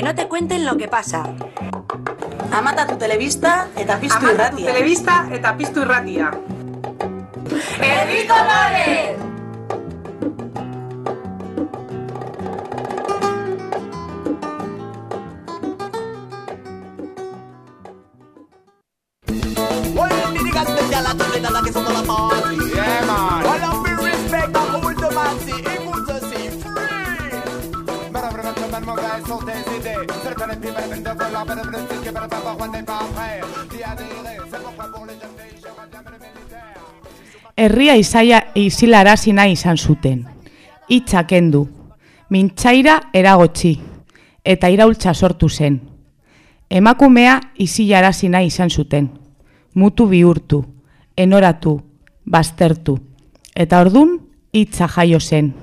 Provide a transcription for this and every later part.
Que no te cuenten lo que pasa. Amata tu telebista eta piztu Amata tu irratia. telebista eta piztu irratia. ¡Herri Colores! Herria izaia isilarazi nahi izan zuten. Hitza kendu, mintzaira eragotzi, eta iraultza sortu zen. Emakumea isilarazi nahi izan zuten. Mutu bihurtu, enoratu, baztertu. Eta ordun hitza jaio zen.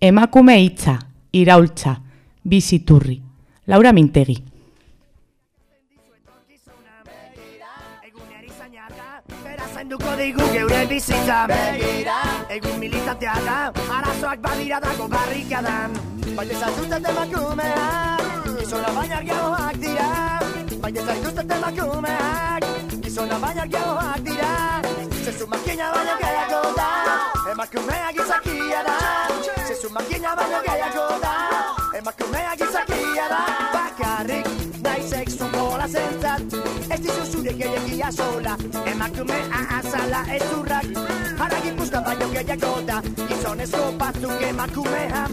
Emakume hitza, iraultza, biziturri. Laura Mintegi. Zainduko digu geure bizitza. Begira. Egun militantea da Arazoak badira dago barrikadan Baina zaituzten emakumeak Gizona baina argiagoak dira. Baina zaituzten emakumeak Gizona baina argiagoak dira. Zezu makina baina gehiago da Emakumea gizakia da. Zezu makina baina gehiago da gehiagia sola Emakumea azala ez urrak Hara gipuzka baino gehiago da. Gizonezko batzuk emakumea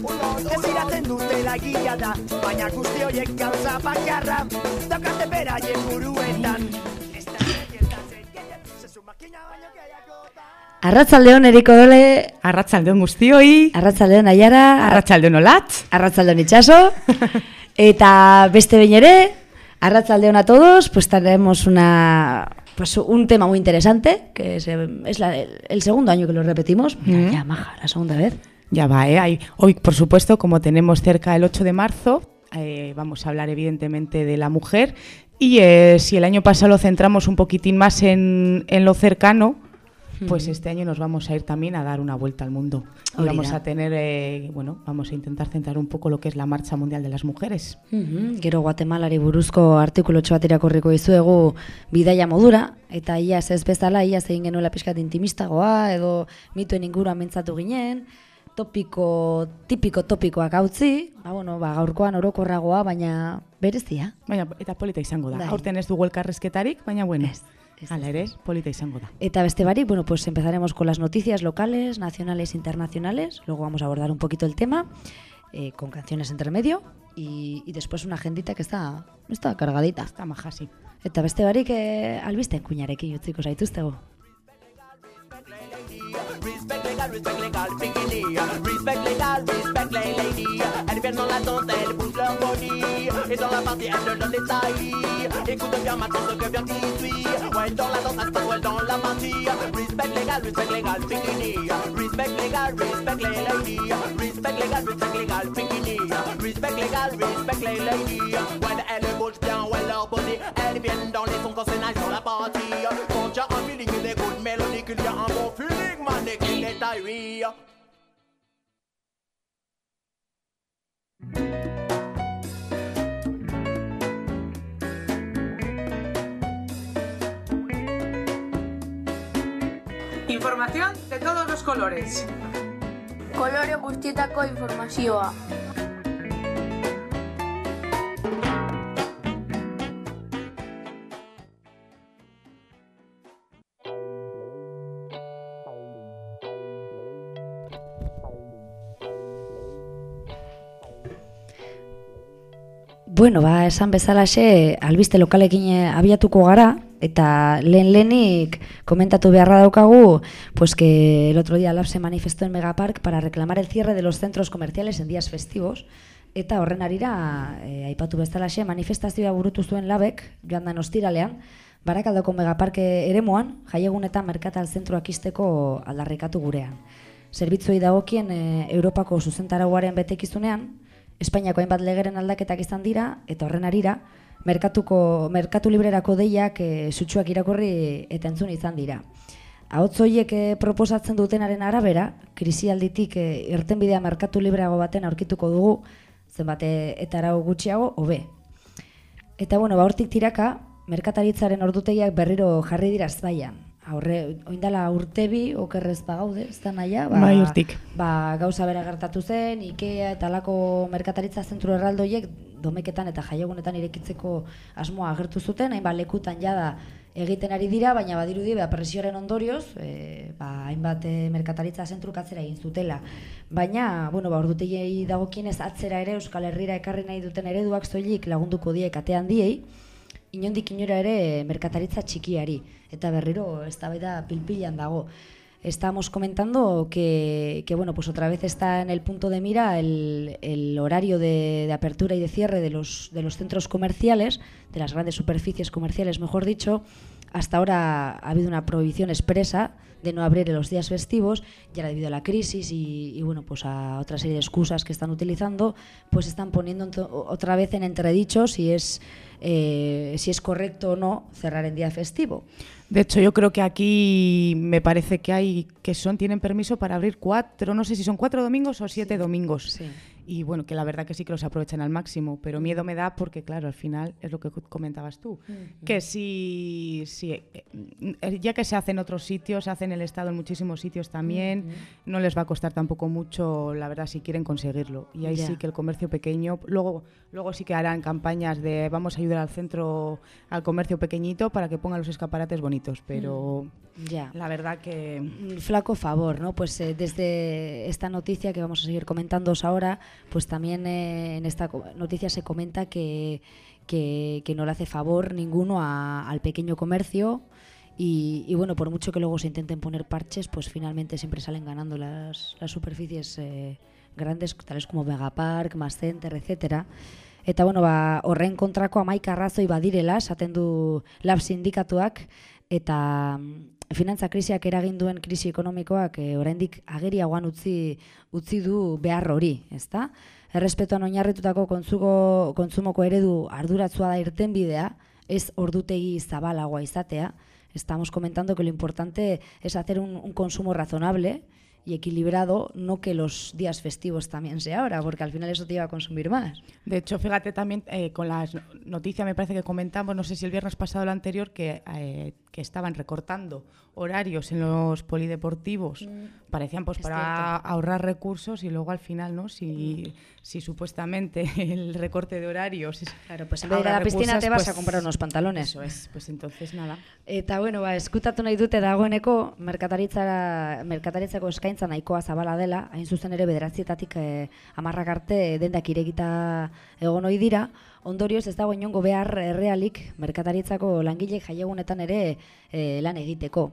Ez iraten dutela egia da. Baina guzti horiek gauza bakarra Daukate beraien buruetan. Arratzaldeon eriko dole, Arratzaldeon guztioi, arratzaldeon aiara, arratzaldeon olatz. arratzaldeon itxaso, eta beste behin ere, arratzaldeon a todos, pues tenemos una, pues un tema muy interesante, que es, eh, es la- el, el segundo año que lo repetimos. Mira, Mm. ya, maja, la segunda vez. Ya va, ¿eh? Hoy, por supuesto, como tenemos cerca el 8 de marzo, eh, vamos a hablar evidentemente de la mujer. Y eh, si el año pasado lo centramos un poquitín más en, en lo cercano, pues este año nos vamos a ir también a dar una vuelta al mundo. Y vamos a tener, eh, bueno, vamos a intentar centrar un poco lo que es la Marcha Mundial de las Mujeres. Mhm, Gero Guatemalari buruzko artikulotxo bat irakurriko dizuegu bidaia modura, eta iaz ez bezala, iaz egin genuela pixkat intimistagoa, edo mituen inguruan mintzatu ginen, topiko, tipiko topikoak hautzi, ba, bueno, ba, gaurkoan orokorragoa, baina berezia. Baina, eta polita izango da. Bai. Aurten ez dugu elkarrezketarik, baina bueno, ez, hala ere, polita izango da. Eta beste barik, bueno, pues empezaremos con las noticias locales, nacionales, internacionales, luego vamos a abordar un poquito el tema, eh, con canciones entre medio, y, y después una agendita que está, está cargadita. Está maja, sí. Eta beste barik eh, albisten kuñarekin utziko zaituztego. Respect legal, respect legal, bikini. Respect legal, respect les ladies. Elles viennent dans la danse, elles bougent leur body. Et dans la partie, elles te donnent des. Écoute bien maintenant ce que vient qui suit. Ouais, dans la danse, ça se ouais, dans la partie. Respect legal, respect legal, bikini. Respect legal, respect les ladies. Respect legal, respect legal, bikini. Respect legal, respect les ladies. Ouais, elles bougent bien, ouais, Información de todos los colores. Kolore guztietako informazioa. Bueno, ba, esan bezalaxe, albiste lokalekin eh, abiatuko gara, eta lehen lehenik komentatu beharra daukagu, pues que el otro día Lab se manifestó en Megapark para reclamar el cierre de los centros comerciales en días festivos, eta horren arira, eh, aipatu bezalaxe, manifestazioa burutu zuen Labek, joan dan ostiralean, barakaldoko Megaparke eremuan, jaiegun eta merkatal zentroak isteko aldarrikatu gurean. Zerbitzuei dagokien e, Europako zuzentarauaren betekizunean, Espainiako hainbat legeren aldaketak izan dira, eta horren arira, merkatuko, merkatu librerako deiak e, sutsuak irakurri eta entzun izan dira. Ahotz horiek eh, proposatzen dutenaren arabera, krisialditik e, irtenbidea merkatu libreago baten aurkituko dugu, zenbat e- eta arau gutxiago, hobe. Eta bueno, ba, hortik tiraka, merkataritzaren ordutegiak berriro jarri dira ezbaian. Aurre, oindala urte bi, okerrez bagaude, ez da naia, ba, Bai, hortik. ba, gauza bera gertatu zen, Ikea eta alako merkataritza zentru erraldoiek domeketan eta jaiegunetan irekitzeko asmoa agertu zuten, hainbat lekutan jada egiten ari dira, baina badirudi ba, presioaren ondorioz, e, ba, hainbat e, merkataritza zentruk atzera egin zutela. Baina, bueno, ba, ordutegiei dagokienez atzera ere Euskal Herrira ekarri nahi duten ereduak soilik lagunduko die katean diei, inondik inora ere merkataritza txikiari eta berriro eztabaida pilpilan dago. Estamos comentando que, que, bueno, pues otra vez está en el punto de mira el, el horario de, de apertura y de cierre de los, de los centros comerciales, de las grandes superficies comerciales, mejor dicho. Hasta ahora ha habido una prohibición expresa de no abrir en los días festivos y ahora debido a la crisis y, y, bueno, pues a otra serie de excusas que están utilizando, pues están poniendo otra vez en entredicho si es, eh, si es correcto o no cerrar en día festivo. De hecho, yo creo que aquí me parece que hay que son tienen permiso para abrir cuatro, no sé si son cuatro domingos o siete domingos. Sí. Y bueno, que la verdad que sí que los aprovechan al máximo, pero miedo me da porque, claro, al final es lo que comentabas tú, que si, si eh, eh, ya que se hace en otros sitios, se hace en el Estado en muchísimos sitios también, no les va a costar tampoco mucho, la verdad, si quieren conseguirlo. Y ahí sí que el comercio pequeño, luego, luego sí que harán campañas de vamos a ayudar al centro, al comercio pequeñito para que pongan los escaparates bonitos, pero Ya. la verdad que... flaco favor, ¿no? Pues eh, desde esta noticia que vamos a seguir comentándoos ahora, pues también eh, en esta noticia se comenta que, que, no le hace favor ninguno al pequeño comercio y, bueno, por mucho que luego se intenten poner parches, pues finalmente siempre salen ganando las, las superficies eh, grandes, tales como Megapark, Mass Center, etcétera. Eta bueno, ba, horren kontrako arrazoi badirela, esaten du lab sindikatuak, eta finantza krisiak eragin duen krisi ekonomikoak e, oraindik ageriagoan utzi, utzi du behar hori, ezta? Errespetuan oinarritutako kontzuko, kontzumoko eredu arduratzua da irtenbidea, ez ordutegi zabalagoa izatea. Estamos comentando que lo importante es hacer un, un consumo razonable y equilibrado, no que los días festivos también sea ahora, porque al final eso te lleva a consumir más. De hecho, fíjate también eh, con las no- noticias, me parece que comentamos, no sé si el viernes pasado o el anterior, que, eh, que estaban recortando horarios en los polideportivos. Parecían pues es para ahorrar recursos y luego al final, ¿no? Si, si supuestamente el recorte de horarios Claro, pues ir a la piscina te vas pues, a comprar unos pantalones. Eso es, pues entonces nada. Eta bueno, ba, eskutatu nahi dute dagoeneko merkataritzara, merkataritzako eskaintza nahikoa zabala dela, hain zuzen ere bederatzietatik eh, amarrak arte dendak irekita egon ohi dira, ondorioz ez dago inongo behar errealik merkataritzako langilek jaiegunetan ere eh, lan egiteko.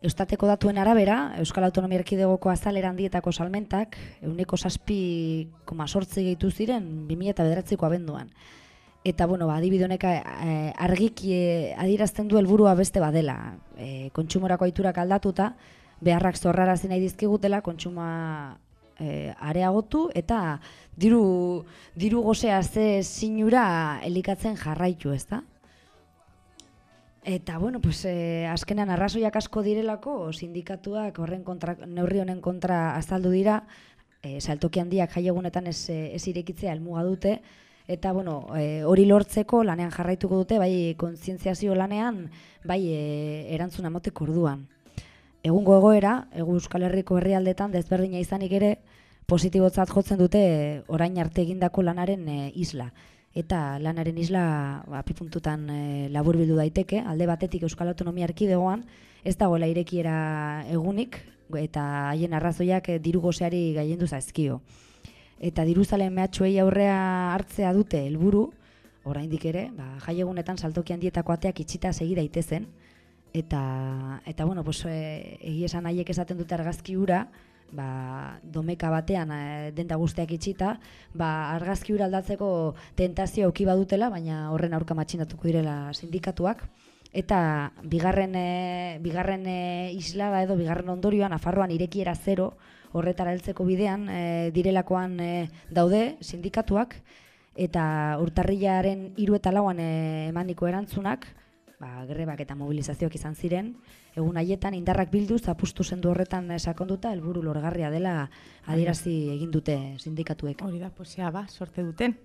Eustateko datuen arabera, Euskal Autonomia Erkidegoko azalera handietako salmentak, euneko saspi koma sortzi gehitu ziren 2009ko abenduan. Eta, bueno, ba, adibide honek eh, argiki eh, adierazten du helburua beste badela. Eh, kontsumorako aiturak aldatuta, beharrak zorrarazi nahi dizkigutela, kontsuma eh, areagotu eta diru, diru gozea ze sinura elikatzen jarraitu, ezta? Eta, bueno, pues, eh, azkenan arrazoiak asko direlako, sindikatuak horren kontra, neurri honen kontra azaldu dira, eh, saltoki handiak jaiegunetan ez, eh, ez irekitzea helmuga dute, eta, bueno, eh, hori lortzeko lanean jarraituko dute, bai kontzientziazio lanean, bai eh, erantzun amoteko orduan. Egungo egoera, egu Euskal Herriko herrialdetan desberdina izanik ere, positibotzat jotzen dute orain arte egindako lanaren e, isla. Eta lanaren isla ba, pipuntutan e, laburbildu daiteke, alde batetik Euskal Autonomia Erkidegoan, ez dagoela irekiera egunik, eta haien arrazoiak e, diru gozeari gaiendu zaizkio. Eta diruzalen mehatxuei aurrea hartzea dute helburu, oraindik ere, ba, jaiegunetan saltoki handietako ateak itxita segi daitezen, eta, eta bueno, pues, e, egia esan haiek esaten dute argazki hura, ba, domeka batean e, denda guztiak itxita, ba, argazki hura aldatzeko tentazio auki badutela, baina horren aurka matxinatuko direla sindikatuak. Eta bigarren, e, bigarren e, islada edo bigarren ondorioan, Nafarroan irekiera zero, horretara heltzeko bidean, e, direlakoan e, daude sindikatuak, eta urtarrilaren hiru eta lauan emaniko erantzunak, ba, grebak eta mobilizazioak izan ziren, egun haietan indarrak bilduz apustu sendu horretan eh, sakonduta helburu lorgarria dela adierazi egin dute sindikatuek. Hori da, pues ya ba, sorte duten.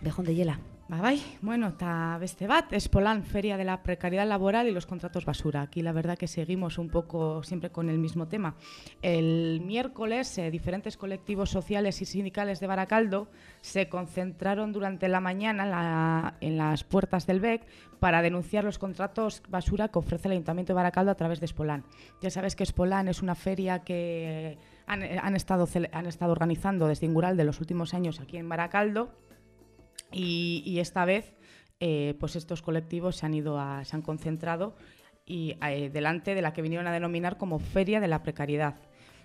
Bejon de hiela. Ba, bai, bueno, eta beste bat, Espolan, Feria de la Precariedad Laboral y los Contratos Basura. Aquí la verdad que seguimos un poco siempre con el mismo tema. El miércoles, eh, diferentes colectivos sociales y sindicales de Baracaldo se concentraron durante la mañana en, la- en las puertas del BEC para denunciar los contratos basura que ofrece el Ayuntamiento de Baracaldo a través de Espolán. Ya sabes que Espolán es una feria que han, han estado, han estado organizando desde Ingural de los últimos años aquí en Baracaldo. Y, y esta vez, eh, pues estos colectivos se han ido a, se han concentrado y eh, delante de la que vinieron a denominar como Feria de la Precariedad.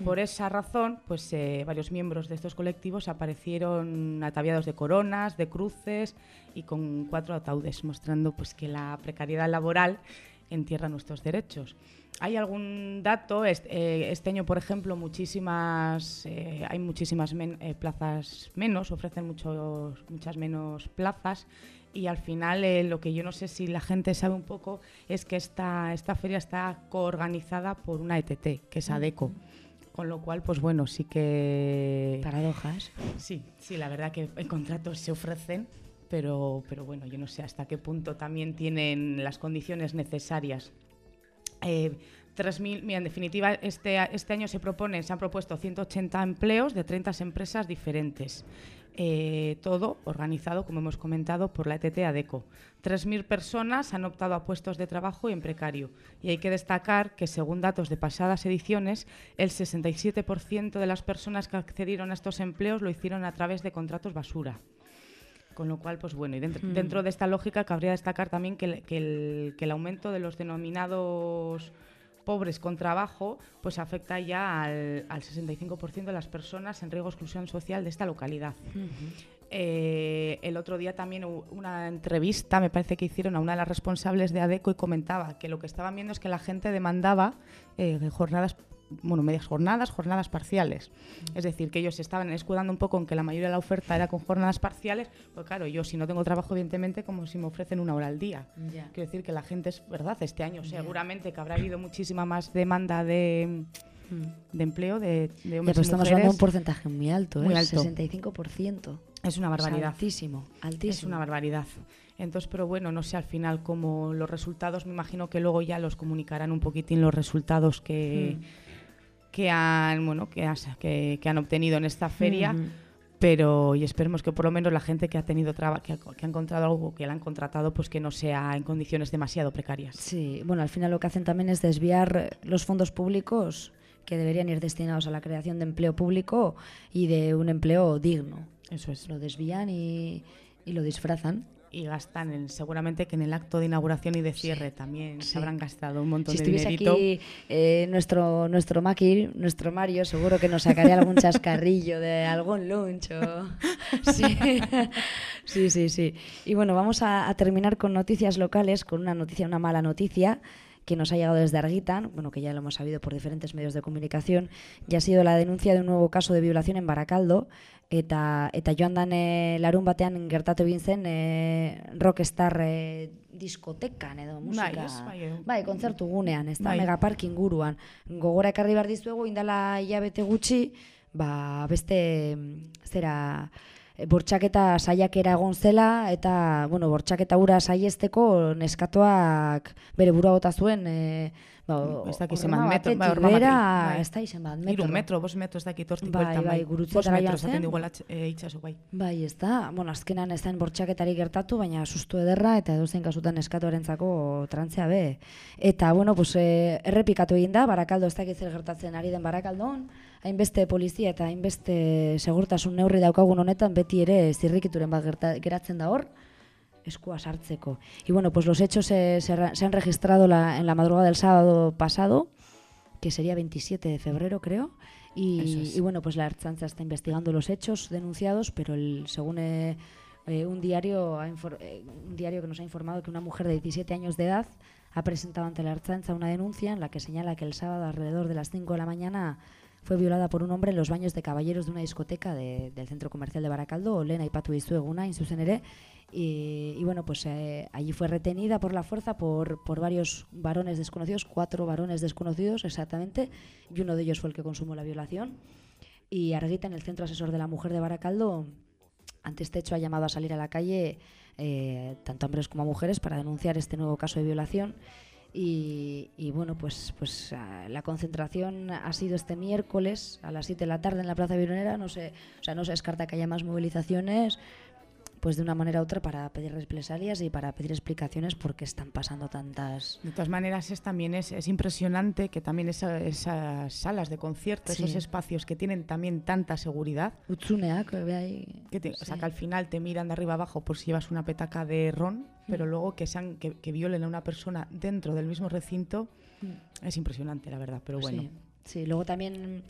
Por esa razón, pues eh, varios miembros de estos colectivos aparecieron ataviados de coronas, de cruces y con cuatro ataúdes, mostrando pues que la precariedad laboral entierra nuestros derechos. Hay algún dato, este, eh, este año, por ejemplo, muchísimas, eh, hay muchísimas men- eh, plazas menos, ofrecen muchos, muchas menos plazas y al final eh, lo que yo no sé si la gente sabe un poco es que esta, esta feria está coorganizada por una ETT, que es ADECO. Con lo cual, pues bueno, sí que... Paradojas. Sí, sí, la verdad que en contratos se ofrecen, pero, pero bueno, yo no sé hasta qué punto también tienen las condiciones necesarias. Eh, 3.000, mira, en definitiva, este, este año se propone, se han propuesto 180 empleos de 30 empresas diferentes. Eh, todo organizado, como hemos comentado, por la ETT ADECO. 3.000 personas han optado a puestos de trabajo y en precario. Y hay que destacar que, según datos de pasadas ediciones, el 67% de las personas que accedieron a estos empleos lo hicieron a través de contratos basura. Con lo cual, pues bueno, y dentro, Mm. dentro de esta lógica cabría destacar también que el, que el- que el aumento de los denominados pobres con trabajo, pues afecta ya al, al 65% de las personas en riesgo de exclusión social de esta localidad. Eh, el otro día también hubo una entrevista, me parece que hicieron a una de las responsables de ADECO y comentaba que lo que estaban viendo es que la gente demandaba eh, jornadas, bueno, medias jornadas, jornadas parciales. Es decir, que ellos se estaban escudando un poco en que la mayoría de la oferta era con jornadas parciales, pues claro, yo si no tengo trabajo, evidentemente, como si me ofrecen una hora al día. Ya. Quiero decir que la gente es verdad, este año seguramente que habrá habido muchísima más demanda de, de empleo de, de Ya, hombres pero y estamos hablando de un porcentaje muy alto, Muy ¿eh? alto. 65%. Es una barbaridad. altísimo, altísimo. Es una barbaridad. Entonces, pero bueno, no sé al final cómo los resultados, me imagino que luego ya los comunicarán un poquitín los resultados que, que han bueno que, has- que, que han obtenido en esta feria. Pero y esperemos que por lo menos la gente que ha tenido traba, que, ha, que ha encontrado algo que la han contratado, pues que no sea en condiciones demasiado precarias. Sí, bueno, al final lo que hacen también es desviar los fondos públicos que deberían ir destinados a la creación de empleo público y de un empleo digno. Eso es. Lo desvían y, y lo disfrazan. Y gastan en, seguramente que en el acto de inauguración y de cierre también se habrán gastado un montón Si de estuviese dinerito. aquí eh, nuestro, nuestro Maki, nuestro Mario, seguro que nos sacaría algún chascarrillo de algún lunch. o- Sí. sí, sí, sí. Y bueno, vamos a, a terminar con noticias locales, con una noticia, una mala noticia que nos ha llegado desde Argitan, bueno, que ya lo hemos sabido por diferentes medios de comunicación, y ha sido la denuncia de un nuevo caso de violación en Baracaldo, eta, eta joan dan e, larun batean gertatu egin zen e, rockstar e, diskotekan edo musika. ez, bai, edo- bai kontzertu gunean, ez da, Bai. megapark inguruan. Gogora ekarri behar dizuegu, indala hilabete gutxi, ba, beste, zera, bortxaketa saiakera egon zela, eta, bueno, bortxaketa ura saiesteko neskatoak bere burua bota zuen, e, ba, Ez dakit zenbat metro, bai, horma bera, bai. ez da izen bat, metro. metro, bost metro ez dakit hortik Bai, bueltan, bai, Bost metro esaten dugu e, itxaso, bai. Bai, ez da. Bueno, azkenan ez zen bortxaketari gertatu, baina sustu ederra eta edozein kasutan eskatuarentzako trantzea be. Eta, bueno, pues, eh, errepikatu egin da, barakaldo ez dakit zer gertatzen ari den barakaldon, hainbeste polizia eta hainbeste segurtasun neurri daukagun honetan beti ere zirrikituren bat geratzen da hor, eskua sartzeko. Y bueno, pues los hechos se, se han registrado la- en la madrugada del sábado pasado, que sería 27 de febrero, creo. Y, Eso es. y bueno, pues la Ertzaintza está investigando los hechos denunciados, pero el, según eh, eh, un, diario ha eh, un diario que nos ha informado que una mujer de 17 años de edad ha presentado ante la Ertzaintza una denuncia en la que señala que el sábado alrededor de las 5 de la mañana fue violada por un hombre en los baños de caballeros de una discoteca de- del centro comercial de Baracaldo, Lena Ipatu Izueguna, zuzen ere, y bueno, pues eh, allí fue retenida por la fuerza por, por varios varones desconocidos, cuatro varones desconocidos exactamente, y uno de ellos fue el que consumó la violación. Y Arguita, en el Centro Asesor de la Mujer de Baracaldo, ante este hecho ha llamado a salir a la calle eh, tanto hombres como mujeres para denunciar este nuevo caso de violación. Y, y bueno, pues, pues ah, la concentración ha sido este miércoles a las 7 de la tarde en la Plaza Vironera. No se, o sea, no se descarta que haya más movilizaciones pues de una manera u otra para pedir represalias y para pedir explicaciones por qué están pasando tantas... De todas maneras, es, también es, es impresionante que también esa- esas salas de concierto, Sí. esos espacios que tienen también tanta seguridad, Utsuneak, ve ahí... que, te- o sea, Sí. que al final te miran de arriba abajo por si llevas una petaca de ron, Mm. pero luego que, sean, que, que violen a una persona dentro del mismo recinto, Mm. es impresionante, la verdad, pero bueno. Sí, sí, luego también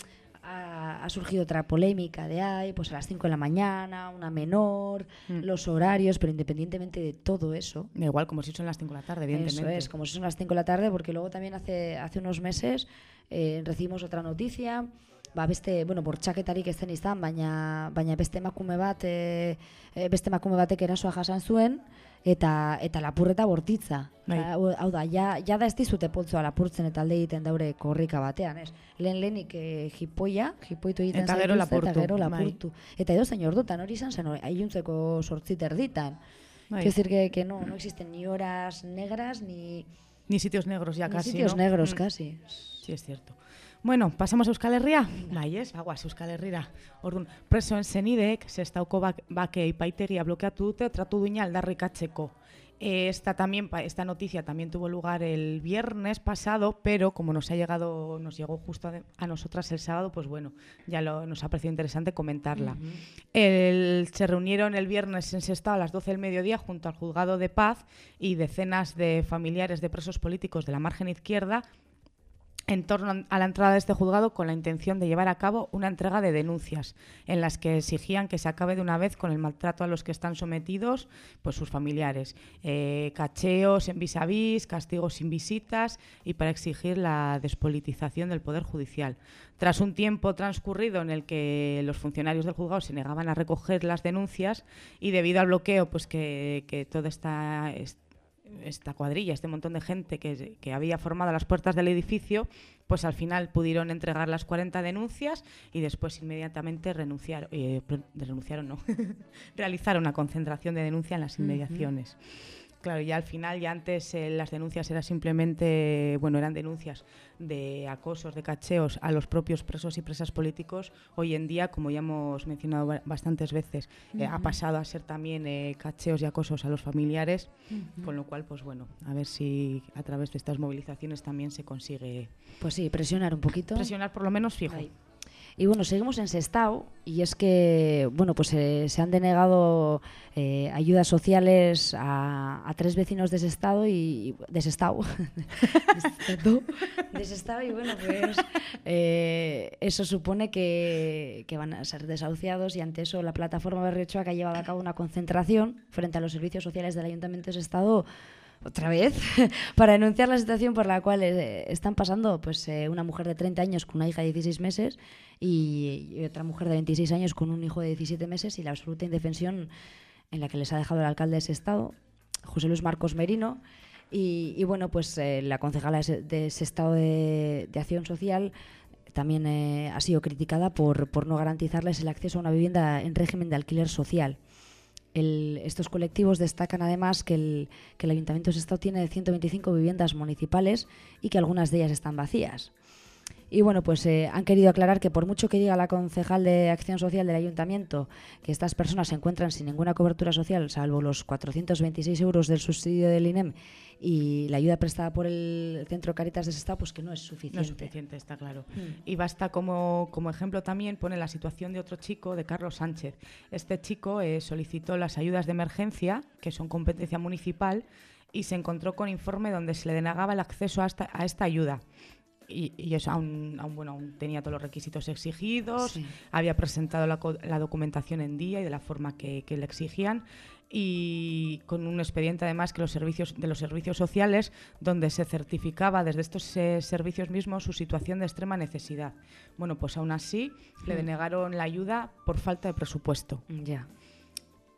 ha, ha surgido otra polémica de ahí, pues a las 5 de la mañana, una menor, Mm. los horarios, pero independientemente de todo eso, Da igual, como si son las 5 de la tarde, evidentemente. Eso es, como si son las 5 de la tarde, porque luego también hace, hace unos meses eh, recibimos otra noticia, ba, beste, bueno, bortxaketarik ez zen izan, baina, baina beste emakume bat, e, beste emakume batek erasoa jasan zuen, eta eta lapurreta bortitza. Bai. Hau da, ja, ja da ez dizute poltzoa lapurtzen eta alde egiten daure korrika batean, ez? Lehen lehenik e, jipoia, jipoitu egiten Eta gero lapurtu, eta gero bai. lapurtu. Eta edo zein ordutan hori izan zen, aiuntzeko sortzit erditan. Bai. Quiero decir que, que no, no existen ni horas negras ni, Ni sitios negros ya ni casi, sitios ¿no? negros Mm. casi. Sí, es cierto. Bueno, pasamos a Euskal Herria. Bai, ez, aguas Euskal Herrira. Orduan, presoen zenideek, zestauko bak, bake ipaitegia blokeatu dute, tratu duina aldarrikatzeko. Eh, Esta, también, esta noticia también tuvo lugar el viernes pasado, pero como nos ha llegado, nos llegó justo a, a nosotras el sábado, pues bueno, ya lo, nos ha parecido interesante comentarla. El- se reunieron el viernes en Sestao a las 12 del mediodía junto al juzgado de paz y decenas de familiares de presos políticos de la margen izquierda en torno a la entrada de este juzgado con la intención de llevar a cabo una entrega de denuncias en las que exigían que se acabe de una vez con el maltrato a los que están sometidos pues sus familiares, eh, cacheos en vis a vis, castigos sin visitas y para exigir la despolitización del Poder Judicial. Tras un tiempo transcurrido en el que los funcionarios del juzgado se negaban a recoger las denuncias y debido al bloqueo pues que, que toda esta, est- esta cuadrilla, este montón de gente que, que había formado las puertas del edificio, pues al final pudieron entregar las 40 denuncias y después inmediatamente renunciaron, eh, renunciaron no, realizaron una concentración de denuncia en las inmediaciones. Claro, ya al final, ya antes eh, las denuncias eran simplemente, bueno, eran denuncias de acosos, de cacheos a los propios presos y presas políticos. Hoy en día, como ya hemos mencionado ba- bastantes veces, eh, ha pasado a ser también eh, cacheos y acosos a los familiares, con lo cual, pues bueno, a ver si a través de estas movilizaciones también se consigue Pues sí, presionar un poquito. presionar por lo menos fijo. Ahí. Y bueno, seguimos en Sestao y es que, bueno, pues eh, se han denegado eh, ayudas sociales a, tres vecinos de Sestao y de Sestao, y bueno, pues eh, eso supone que, van a ser desahuciados y ante eso la plataforma Berriochoa que ha llevado a cabo una concentración frente a los servicios sociales del Ayuntamiento de Sestao otra vez para denunciar la situación por la cual eh, están pasando pues eh, una mujer de 30 años con una hija de 16 meses y, otra mujer de 26 años con un hijo de 17 meses y la absoluta indefensión en la que les ha dejado el alcalde de ese estado, José Luis Marcos Merino. Y, bueno, pues eh, la concejala de ese- estado de, de acción social también ha sido criticada por, por no garantizarles el acceso a una vivienda en régimen de alquiler social. El- estos colectivos destacan además que el, que el Ayuntamiento de Sestao tiene 125 viviendas municipales y que algunas de ellas están vacías. Y bueno, pues eh, han querido aclarar que por mucho que diga la concejal de Acción Social del Ayuntamiento que estas personas se encuentran sin ninguna cobertura social, salvo los 426 euros del subsidio del INEM y la ayuda prestada por el Centro Caritas de Sestao, pues que no es suficiente. No es suficiente, está claro. Mm. Y basta como, como ejemplo también pone la situación de otro chico, de Carlos Sánchez. Este chico eh, solicitó las ayudas de emergencia, que son competencia municipal, y se encontró con informe donde se le denegaba el acceso a esta, a esta ayuda. Y, y eso aún, aún, bueno, aún tenía todos los requisitos exigidos, Sí. había presentado la, la documentación en día y de la forma que, que le exigían y con un expediente además que los servicios de los servicios sociales donde se certificaba desde estos eh, servicios mismos su situación de extrema necesidad. Bueno, pues aún así le Mm. denegaron la ayuda por falta de presupuesto. Ya.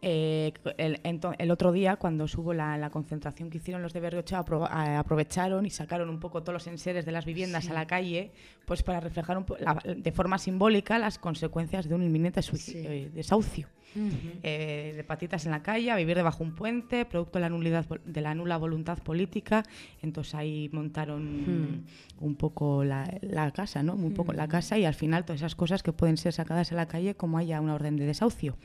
Eh, el, otro día, cuando hubo la, la concentración que hicieron los de Berriocha, apro- aprovecharon y sacaron un poco todos los enseres de las viviendas a la calle, pues para reflejar un la- de forma simbólica las consecuencias de un inminente eh, desahucio. Eh, de patitas en la calle, a vivir debajo un puente, producto de la, nulidad, de la nula voluntad política. Entonces ahí montaron un poco la, la casa, ¿no? Un poco la casa y al final todas esas cosas que pueden ser sacadas a la calle como haya una orden de desahucio.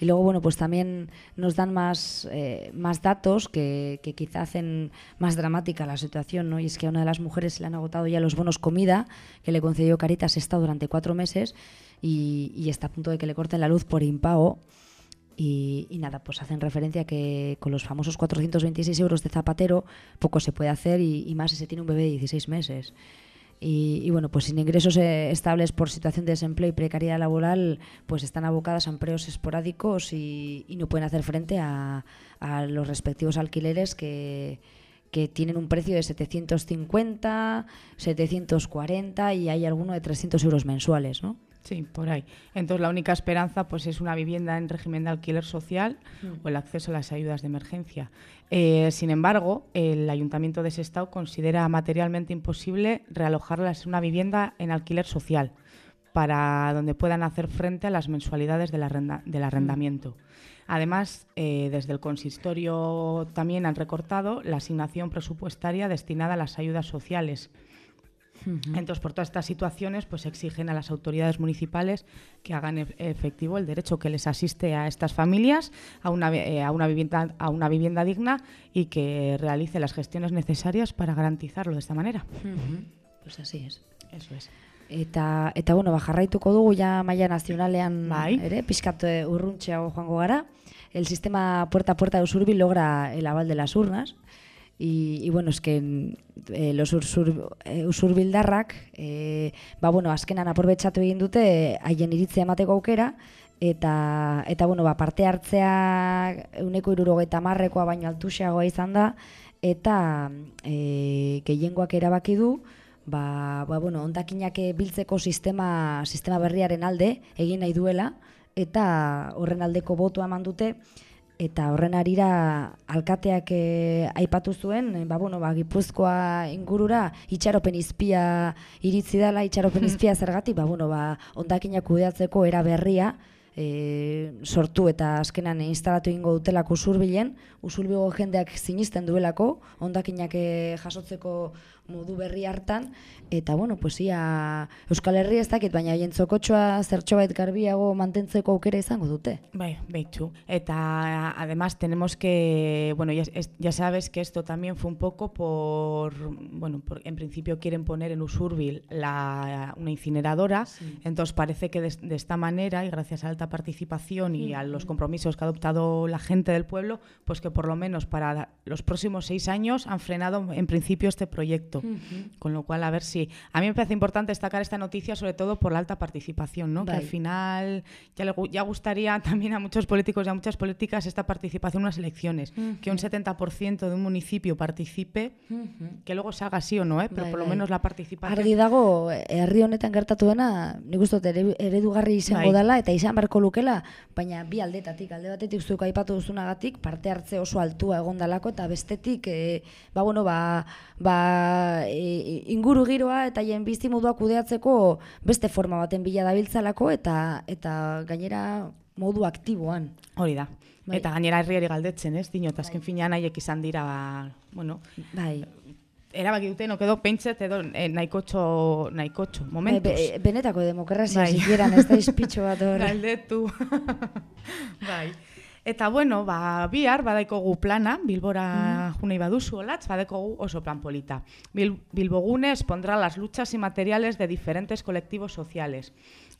Y luego, bueno, pues también nos dan más, eh, más datos que, que quizá hacen más dramática la situación, ¿no? Y es que a una de las mujeres se le han agotado ya los bonos comida que le concedió Caritas está durante cuatro meses y, y está a punto de que le corten la luz por impago. Y, nada, pues hacen referencia que con los famosos 426 euros de zapatero poco se puede hacer y, más si se tiene un bebé de 16 meses. Y, bueno, pues sin ingresos eh, estables por situación de desempleo y precariedad laboral, pues están abocadas a empleos esporádicos y, y no pueden hacer frente a, a los respectivos alquileres que, que tienen un precio de 750, 740 y hay alguno de 300 euros mensuales, ¿no? Sí, por ahí. Entonces la única esperanza pues es una vivienda en régimen de alquiler social o el acceso a las ayudas de emergencia. Eh, sin embargo, el Ayuntamiento de Sestao considera materialmente imposible realojarlas en una vivienda en alquiler social para donde puedan hacer frente a las mensualidades del, arrenda- del arrendamiento. Además, eh, desde el consistorio también han recortado la asignación presupuestaria destinada a las ayudas sociales. Entonces, por todas estas situaciones, pues exigen a las autoridades municipales que hagan ef- efectivo el derecho que les asiste a estas familias a una, eh, a una, vivienda, a una vivienda digna y que realice las gestiones necesarias para garantizarlo de esta manera. Pues así es. Eso es. Eta, eta bueno, ba, jarraituko dugu ja maila nazionalean Bai. ere, pixkat eh, urruntxeago joango gara. El sistema puerta a puerta de Usurbil logra el aval de las urnas. Y, y bueno, es que eh, los ursur, eh, usurbildarrak, eh, ba, bueno, azkenan aprobetsatu egin dute haien iritzea emateko aukera, eta, eta bueno, ba, parte hartzea euneko irurogeita marrekoa baino altuxeagoa izan da, eta e, gehiengoak erabaki du, ba, ba, bueno, ondakinak biltzeko sistema, sistema berriaren alde egin nahi duela, eta horren aldeko botua eman dute, eta horren arira alkateak eh, aipatu zuen, eh, ba, bueno, ba, Gipuzkoa ingurura itxaropen izpia iritzi dela, itxaropen izpia zergatik, ba, bueno, ba, ondakinak kudeatzeko era berria, e, sortu eta azkenan instalatu egingo dutelako usurbilen, usurbilgo jendeak sinisten duelako, ondakinak jasotzeko modu berri hartan, eta bueno, pues ia Euskal Herri ez dakit, baina haien zokotxoa zertxobait garbiago mantentzeko aukera izango dute. Bai, beitxu. Eta además tenemos que, bueno, ya, es- ya sabes que esto también fue un poco por, bueno, por- en principio quieren poner en Usurbil la, una incineradora, entonces parece que de, de esta manera y gracias a alta participación y a los compromisos que ha adoptado la gente del pueblo, pues que por lo menos para los próximos seis años han frenado en principio este proyecto. Con lo cual, a ver si... A mí me parece importante destacar esta noticia sobre todo por la alta participación, ¿no? Que al final ya, le ya gustaría también a muchos políticos y a muchas políticas esta participación en unas elecciones. Que un 70% de un municipio participe, que luego se haga sí o no, ¿eh? pero Bai, por lo bai. menos la participación... Argi dago, herri honetan gertatu dena, nik uste eredugarri izango dela eta izan beharko lukela, baina bi aldetatik, alde batetik zuk aipatu duzunagatik, parte hartze oso altua egon dalako eta bestetik, e, ba, bueno, ba, ba, e, inguru giroa eta haien bizimodua kudeatzeko beste forma baten bila dabiltzalako eta eta gainera modu aktiboan. Hori da. Bai. Eta gainera herriari galdetzen, ez? Dino, eta azken finean haiek izan dira, bueno, Bai. erabaki dute, no edo pentset edo eh, nahikotxo, nahikotxo, momentuz. Be- be- benetako demokrazia Bai. zikieran ez da izpitxo bat hor. Galdetu. bai. Eta bueno, ba, bihar badaikogu plana, Bilbora junei baduzu olatz, badaikogu oso plan polita. Bil, Bilbogune expondrá las luchas y materiales de diferentes colectivos sociales.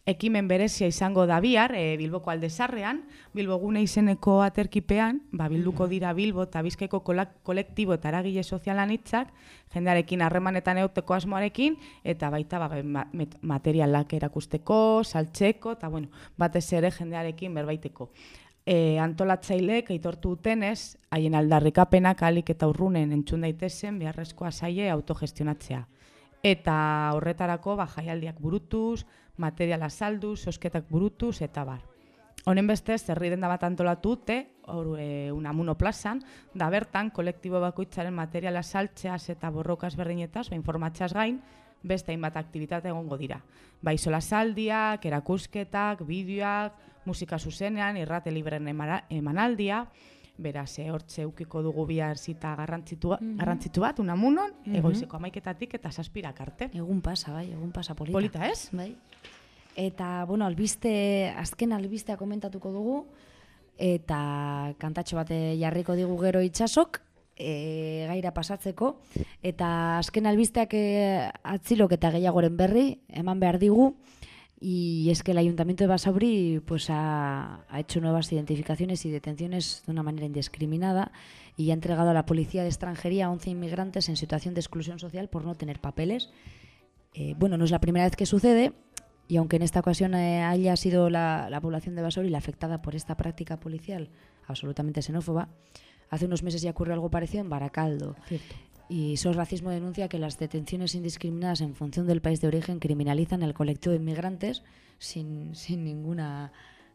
Ekimen berezia izango da bihar, e, Bilboko aldezarrean, Bilbogune izeneko aterkipean, ba, bilduko dira Bilbo eta Bizkaiko kolektibo eta eragile sozialan hitzak, jendearekin harremanetan euteko asmoarekin, eta baita ba, materialak erakusteko, saltzeko, eta bueno, batez ere jendearekin berbaiteko. E, antolatzaileek aitortu dutenez, haien aldarrikapenak alik eta urrunen entzun daitezen beharrezkoa zaie autogestionatzea. Eta horretarako ba, jaialdiak burutuz, materiala salduz, sosketak burutuz, eta bar. Honen beste, zerri denda bat antolatute, hor e, Unamuno plazan, da bertan, kolektibo bakoitzaren materiala saltzeaz eta borrokaz berdinetaz, ba, informatxaz gain, beste hainbat aktivitate egongo dira. Bai sola saldiak, erakusketak, bideoak, musika zuzenean, irrate libren emanaldia, beraz, e, hortxe ukiko dugu bihar zita garrantzitu, garrantzitu bat, unamunon, egoizeko amaiketatik eta zazpirak arte. Egun pasa, bai, egun pasa polita. Polita, ez? Bai. Eta, bueno, albiste, azken albistea komentatuko dugu, eta kantatxo bate jarriko digu gero itxasok, e, gaira pasatzeko, eta azken albisteak e, atzilok eta gehiagoren berri, eman behar digu, y es que el Ayuntamiento de Basauri pues ha, ha hecho nuevas identificaciones y detenciones de una manera indiscriminada y ha entregado a la policía de extranjería a 11 inmigrantes en situación de exclusión social por no tener papeles. Eh, bueno, no es la primera vez que sucede y aunque en esta ocasión eh, haya sido la, la población de Basauri la afectada por esta práctica policial absolutamente xenófoba, hace unos meses ya ocurrió algo parecido en Baracaldo. Y SOS Racismo denuncia que las detenciones indiscriminadas en función del país de origen criminalizan al colectivo de inmigrantes sin, sin ninguna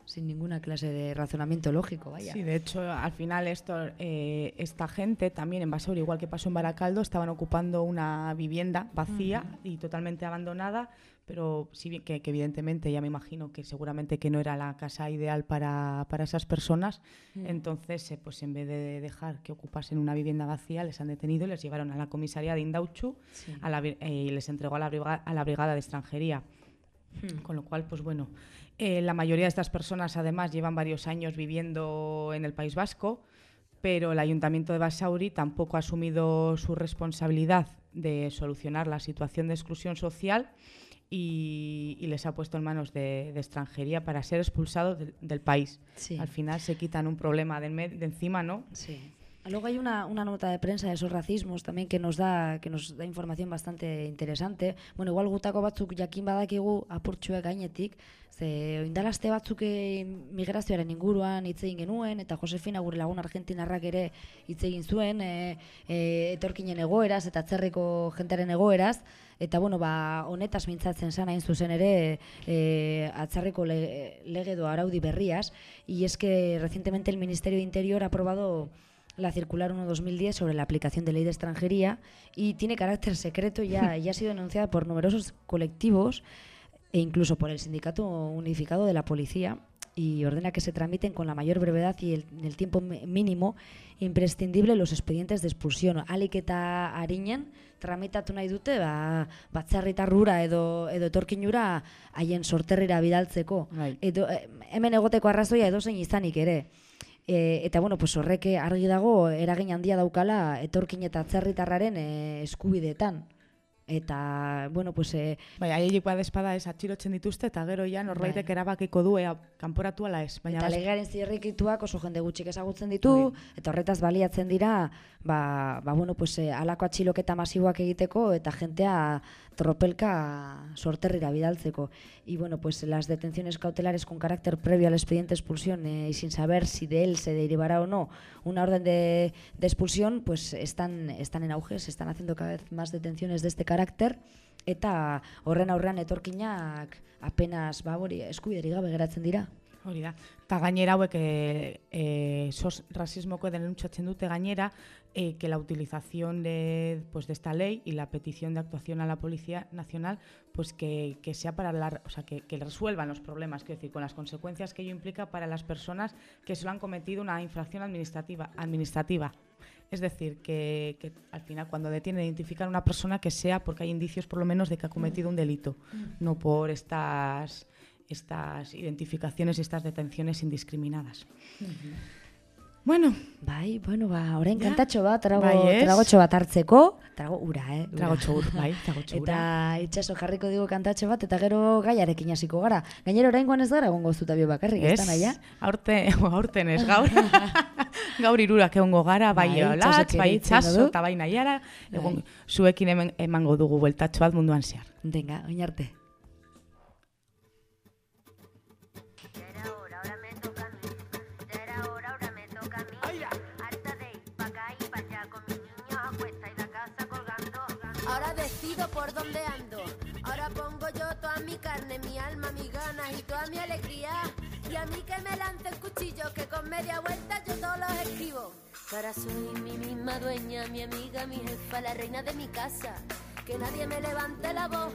sin ninguna clase de razonamiento lógico, vaya. Sí, de hecho, al final esto, eh, esta gente también en Basauri, igual que pasó en Baracaldo, estaban ocupando una vivienda vacía y totalmente abandonada, pero sí bien que, que evidentemente ya me imagino que seguramente que no era la casa ideal para, para esas personas, entonces eh, pues en vez de dejar que ocupasen una vivienda vacía, les han detenido y les llevaron a la comisaría de Indauchu a la eh, y les entregó a la, briga- a la brigada de extranjería. Con lo cual, pues bueno, eh, la mayoría de estas personas además llevan varios años viviendo en el País Vasco, pero el Ayuntamiento de Basauri tampoco ha asumido su responsabilidad de solucionar la situación de exclusión social y, y les ha puesto en manos de, de extranjería para ser expulsados del- del país. Sí. Al final se quitan un problema de, de encima, ¿no? Sí. Luego hay una, una nota de prensa de esos racismos también que nos da que nos da información bastante interesante. Bueno, igual gutako batzuk jakin badakigu apurtxuek gainetik, ze indalaste batzuk migrazioaren inguruan hitz egin genuen eta Josefina gure lagun argentinarrak ere hitz egin zuen e, e, etorkinen egoeraz eta atzerriko jentearen egoeraz eta bueno, ba, honetaz mintzatzen zan hain zuzen ere e, atzarreko le- lege edo araudi berriaz y es que recientemente el Ministerio de Interior ha aprobado la circular 1-2010 sobre la aplicación de ley de extranjería y tiene carácter secreto y ya, ya ha sido denunciada por numerosos colectivos e incluso por el Sindicato Unificado de la Policía y ordena que se tramiten con la mayor brevedad y el, el tiempo mínimo imprescindible los expedientes de expulsión. Alik eta arinen tramitatu nahi dute ba, batzarritarrura edo, edo etorkinura haien sorterrira bidaltzeko. Bai. Edo, eh, hemen egoteko arrazoia edozein izanik ere. E, eta bueno, pues horrek argi dago eragin handia daukala etorkin eta atzerritarraren e, eskubideetan. Eta, bueno, pues e, Bai, aieiek badespada ez atxilotzen dituzte eta gero ja norbaitek erabakiko du ea kanporatu ala ez. Baina eta bas- legearen zirrikituak oso jende gutxik ezagutzen ditu, eta horretaz baliatzen dira, ba, ba bueno, pues, eh, alako atxiloketa masiboak egiteko eta jentea tropelka sorterrira bidaltzeko. Y bueno, pues las detenciones cautelares con carácter previo al expediente de expulsión eh, y sin saber si de él se derivará o no una orden de, de expulsión, pues están, están en auge, se están haciendo cada vez más detenciones de este carácter eta horren aurrean etorkinak apenas ba hori eskubiderik gabe geratzen dira. Hori da. Ta gainera hauek e, e, sos rasismoko denuntzatzen dute gainera eh, que la utilización de, pues, de esta ley y la petición de actuación a la Policía Nacional pues que, que sea para la, o sea, que, que resuelvan los problemas, quiero decir, con las consecuencias que ello implica para las personas que solo han cometido una infracción administrativa. administrativa. Es decir, que, que al final cuando detienen identificar a una persona que sea porque hay indicios por lo menos de que ha cometido un delito, no por estas estas identificaciones y estas detenciones indiscriminadas. Bueno, Bai, bueno, ba, orain Ja? kantatxo bat, trago, Bai, tragotxo bat hartzeko, trago ura, eh? ura. Tragotxo ur, bai, tragotxo ura. Eta itxaso jarriko digu kantatxo bat, eta gero gaiarekin hasiko gara. Gainera oraingoan ez gara egongo zuta bio bakarrik, ez da naia? aurte, aurten ez gaur. gaur irurak egongo gara, bai, Bai, olatz, bai itxaso, eta bai nahiara, egon, Bai. zuekin emango dugu bueltatxo bat munduan zehar. Venga, oin Por dónde ando. Ahora pongo yo toda mi carne, mi alma, mis ganas y toda mi alegría. Y a mí que me lance el cuchillo, que con media vuelta yo todos los esquivo. Ahora soy mi misma dueña, mi amiga, mi jefa, la reina de mi casa. Que nadie me levante la voz,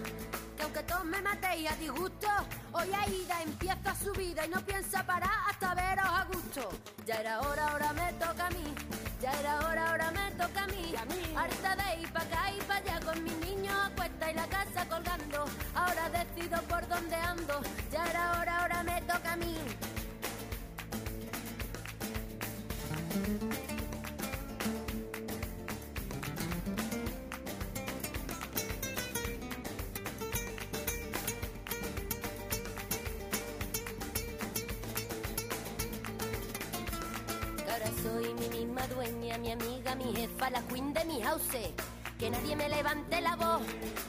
que aunque todos me matéis a disgusto, hoy Aida empieza su vida y no piensa parar hasta veros a gusto. Ya era hora, ahora me toca a mí. Ya era hora, ahora me toca a mí. Harta de ir pa' acá y pa' allá con mis niños a cuesta y la casa colgando. Ahora decido por dónde ando. Ya era hora, ahora me toca a mí. Misma dueña, mi amiga, mi jefa, la queen de mi house. Que nadie me levante la voz,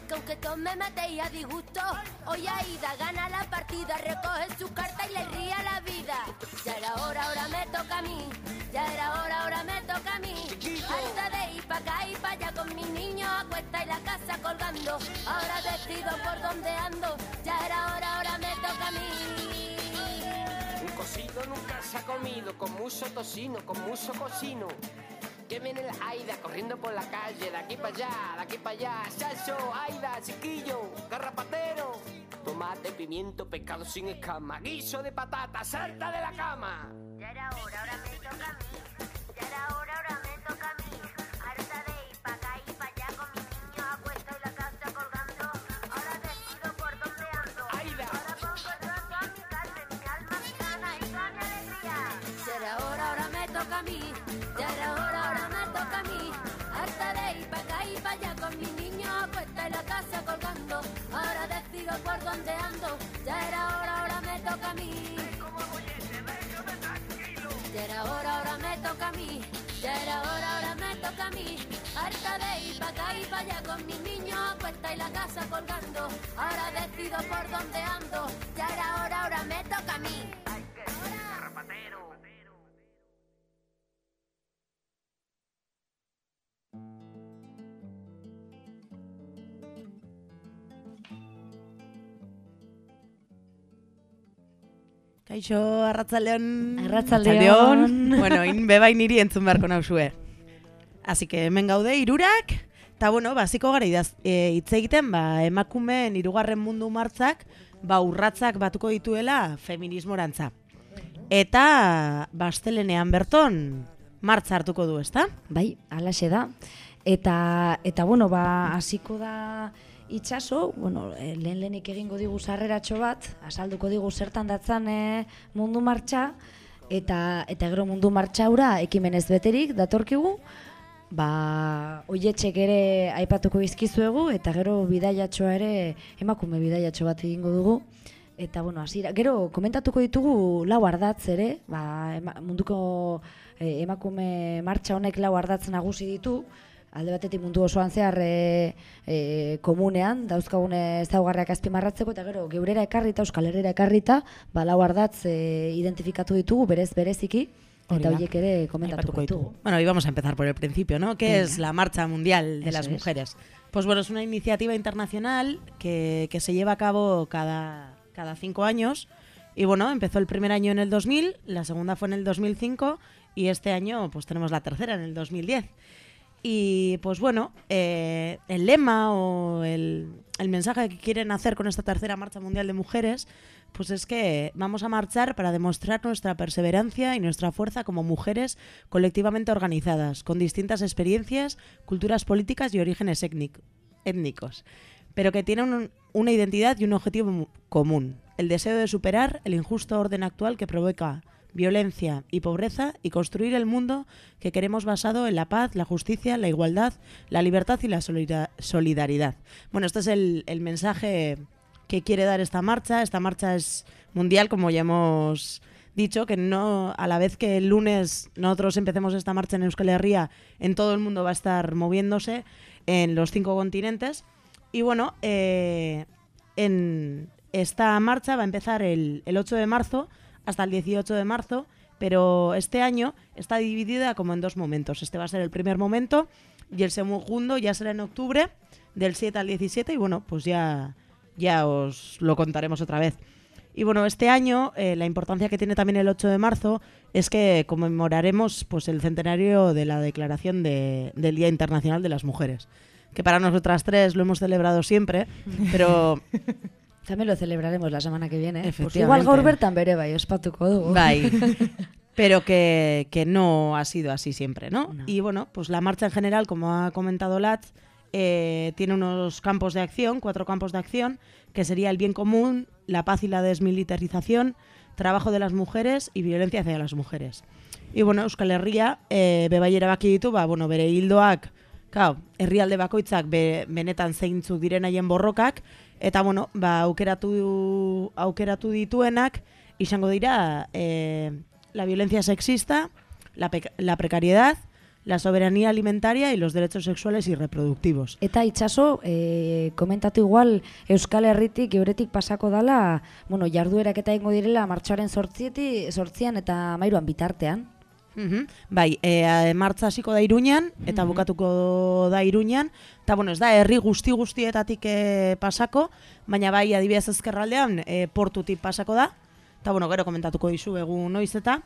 que aunque todos me matéis a disgusto, hoy Aida gana la partida, recoge su carta y le ría la vida. Ya era hora, ahora me toca a mí. Ya era hora, ahora me toca a mí. Harta de ir pa' acá y pa' allá con mis niños a cuesta y la casa colgando. Ahora decido por dónde ando. Ya era hora, ahora me toca a mí. Cocido nunca se ha comido, con mucho tocino, con mucho cocino. Que viene el Aida corriendo por la calle, de aquí para allá, de aquí para allá. Chacho, Aida, chiquillo, garrapatero. Tomate, pimiento, pescado sin escama, guiso de patata, salta de la cama. Ya era hora, ahora me a mí. Ya era hora, ahora me toca a mí. Harta de ir pa' acá y pa' allá con mis niños a cuesta y la casa colgando. Ahora decido por dónde ando. Ya era hora, ahora me toca a mí. Ya era hora, ahora me toca a mí. Ya era hora, ahora me toca a mí. Harta de ir pa' acá y pa' allá con mis niños a cuesta y la casa colgando. Ahora decido por dónde ando. Ya era hora, ahora me toca a mí. Kaixo, arratzaldeon. Arratsaldeon. bueno, in bebai niri entzun beharko nauzue. Así que hemen gaude irurak, eta bueno, basiko gara idaz, e, hitz egiten, ba, emakumeen hirugarren mundu martzak, ba, urratzak batuko dituela feminismorantza. Eta, bastelenean berton, martza hartuko du, ezta? Bai, alaxe da. Eta, eta bueno, ba, hasiko da itxaso, bueno, eh, lehen lehenik egingo digu sarreratxo bat, azalduko digu zertan datzan eh, mundu martxa, eta, eta gero mundu martxaura ekimenez beterik datorkigu, ba, oietxek ere aipatuko izkizuegu, eta gero bidaiatxoa ere, emakume bidaiatxo bat egingo dugu, Eta, bueno, hasira, gero, komentatuko ditugu lau ardatz ere, ba, ema, munduko eh, emakume martxa honek lau ardatz nagusi ditu, alde batetik mundu osoan zehar e, e, komunean, dauzkagune ezaugarriak azpimarratzeko, eta gero, geurera ekarrita, Euskal Herrera ekarrita, ba, lau ardatz e, identifikatu ditugu, berez bereziki, eta horiek ere komentatuko ditugu. Bueno, y vamos a empezar por el principio, ¿no? ¿Qué Venga. es la Marcha Mundial de Eso las es. Mujeres? Pues bueno, es una iniciativa internacional que, que se lleva a cabo cada, cada cinco años. Y bueno, empezó el primer año en el 2000, la segunda fue en el 2005 y este año pues tenemos la tercera en el 2010. Y pues bueno, eh, el lema o el, el mensaje que quieren hacer con esta tercera marcha mundial de mujeres, pues es que vamos a marchar para demostrar nuestra perseverancia y nuestra fuerza como mujeres colectivamente organizadas, con distintas experiencias, culturas políticas y orígenes étnic- étnicos, pero que tienen un- una identidad y un objetivo común, el deseo de superar el injusto orden actual que provoca violencia y pobreza y construir el mundo que queremos basado en la paz, la justicia, la igualdad, la libertad y la solida- solidaridad. Bueno, este es el, el mensaje que quiere dar esta marcha. Esta marcha es mundial, como ya hemos dicho, que no a la vez que el lunes nosotros empecemos esta marcha en Euskal Herria, en todo el mundo va a estar moviéndose en los cinco continentes. Y bueno, eh, en esta marcha va a empezar el, el 8 de marzo hasta el 18 de marzo, pero este año está dividida como en dos momentos. Este va a ser el primer momento y el segundo ya será en octubre, del 7 al 17, y bueno, pues ya, ya os lo contaremos otra vez. Y bueno, este año eh, la importancia que tiene también el 8 de marzo es que conmemoraremos pues, el centenario de la declaración de- del Día Internacional de las Mujeres. Que para nosotras tres lo hemos celebrado siempre, pero También lo celebraremos la semana que viene. Pues Efectivamente. igual gaur bertan bere bai, ospatuko dugu. Bai. Pero que, que no ha sido así siempre, ¿no? Y bueno, pues la marcha en general, como ha comentado Latz, eh, tiene unos campos de acción, cuatro campos de acción, que sería el bien común, la paz y la desmilitarización, trabajo de las mujeres y violencia hacia las mujeres. Y bueno, Euskal Herria, e, bebai erabaki ditu, ba, bueno, bere hildoak, Kau, herrialde bakoitzak be, benetan zeintzuk diren haien borrokak, eta bueno, ba, aukeratu, aukeratu dituenak, izango dira eh, la violencia sexista, la, la precariedad, la soberanía alimentaria y los derechos sexuales y reproductivos. Eta itxaso, e, komentatu igual Euskal Herritik euretik pasako dala, bueno, jarduerak eta ingo direla martxoaren sortzieti, sortzian eta mairuan bitartean. Mhm. Bai, e, martza hasiko da Iruñan eta bukatuko da Iruñan. Eta bueno, ez da herri guzti guztietatik e, pasako, baina bai adibidez ezkerraldean e, portutik pasako da. Eta bueno, gero komentatuko dizu egun noiz eta.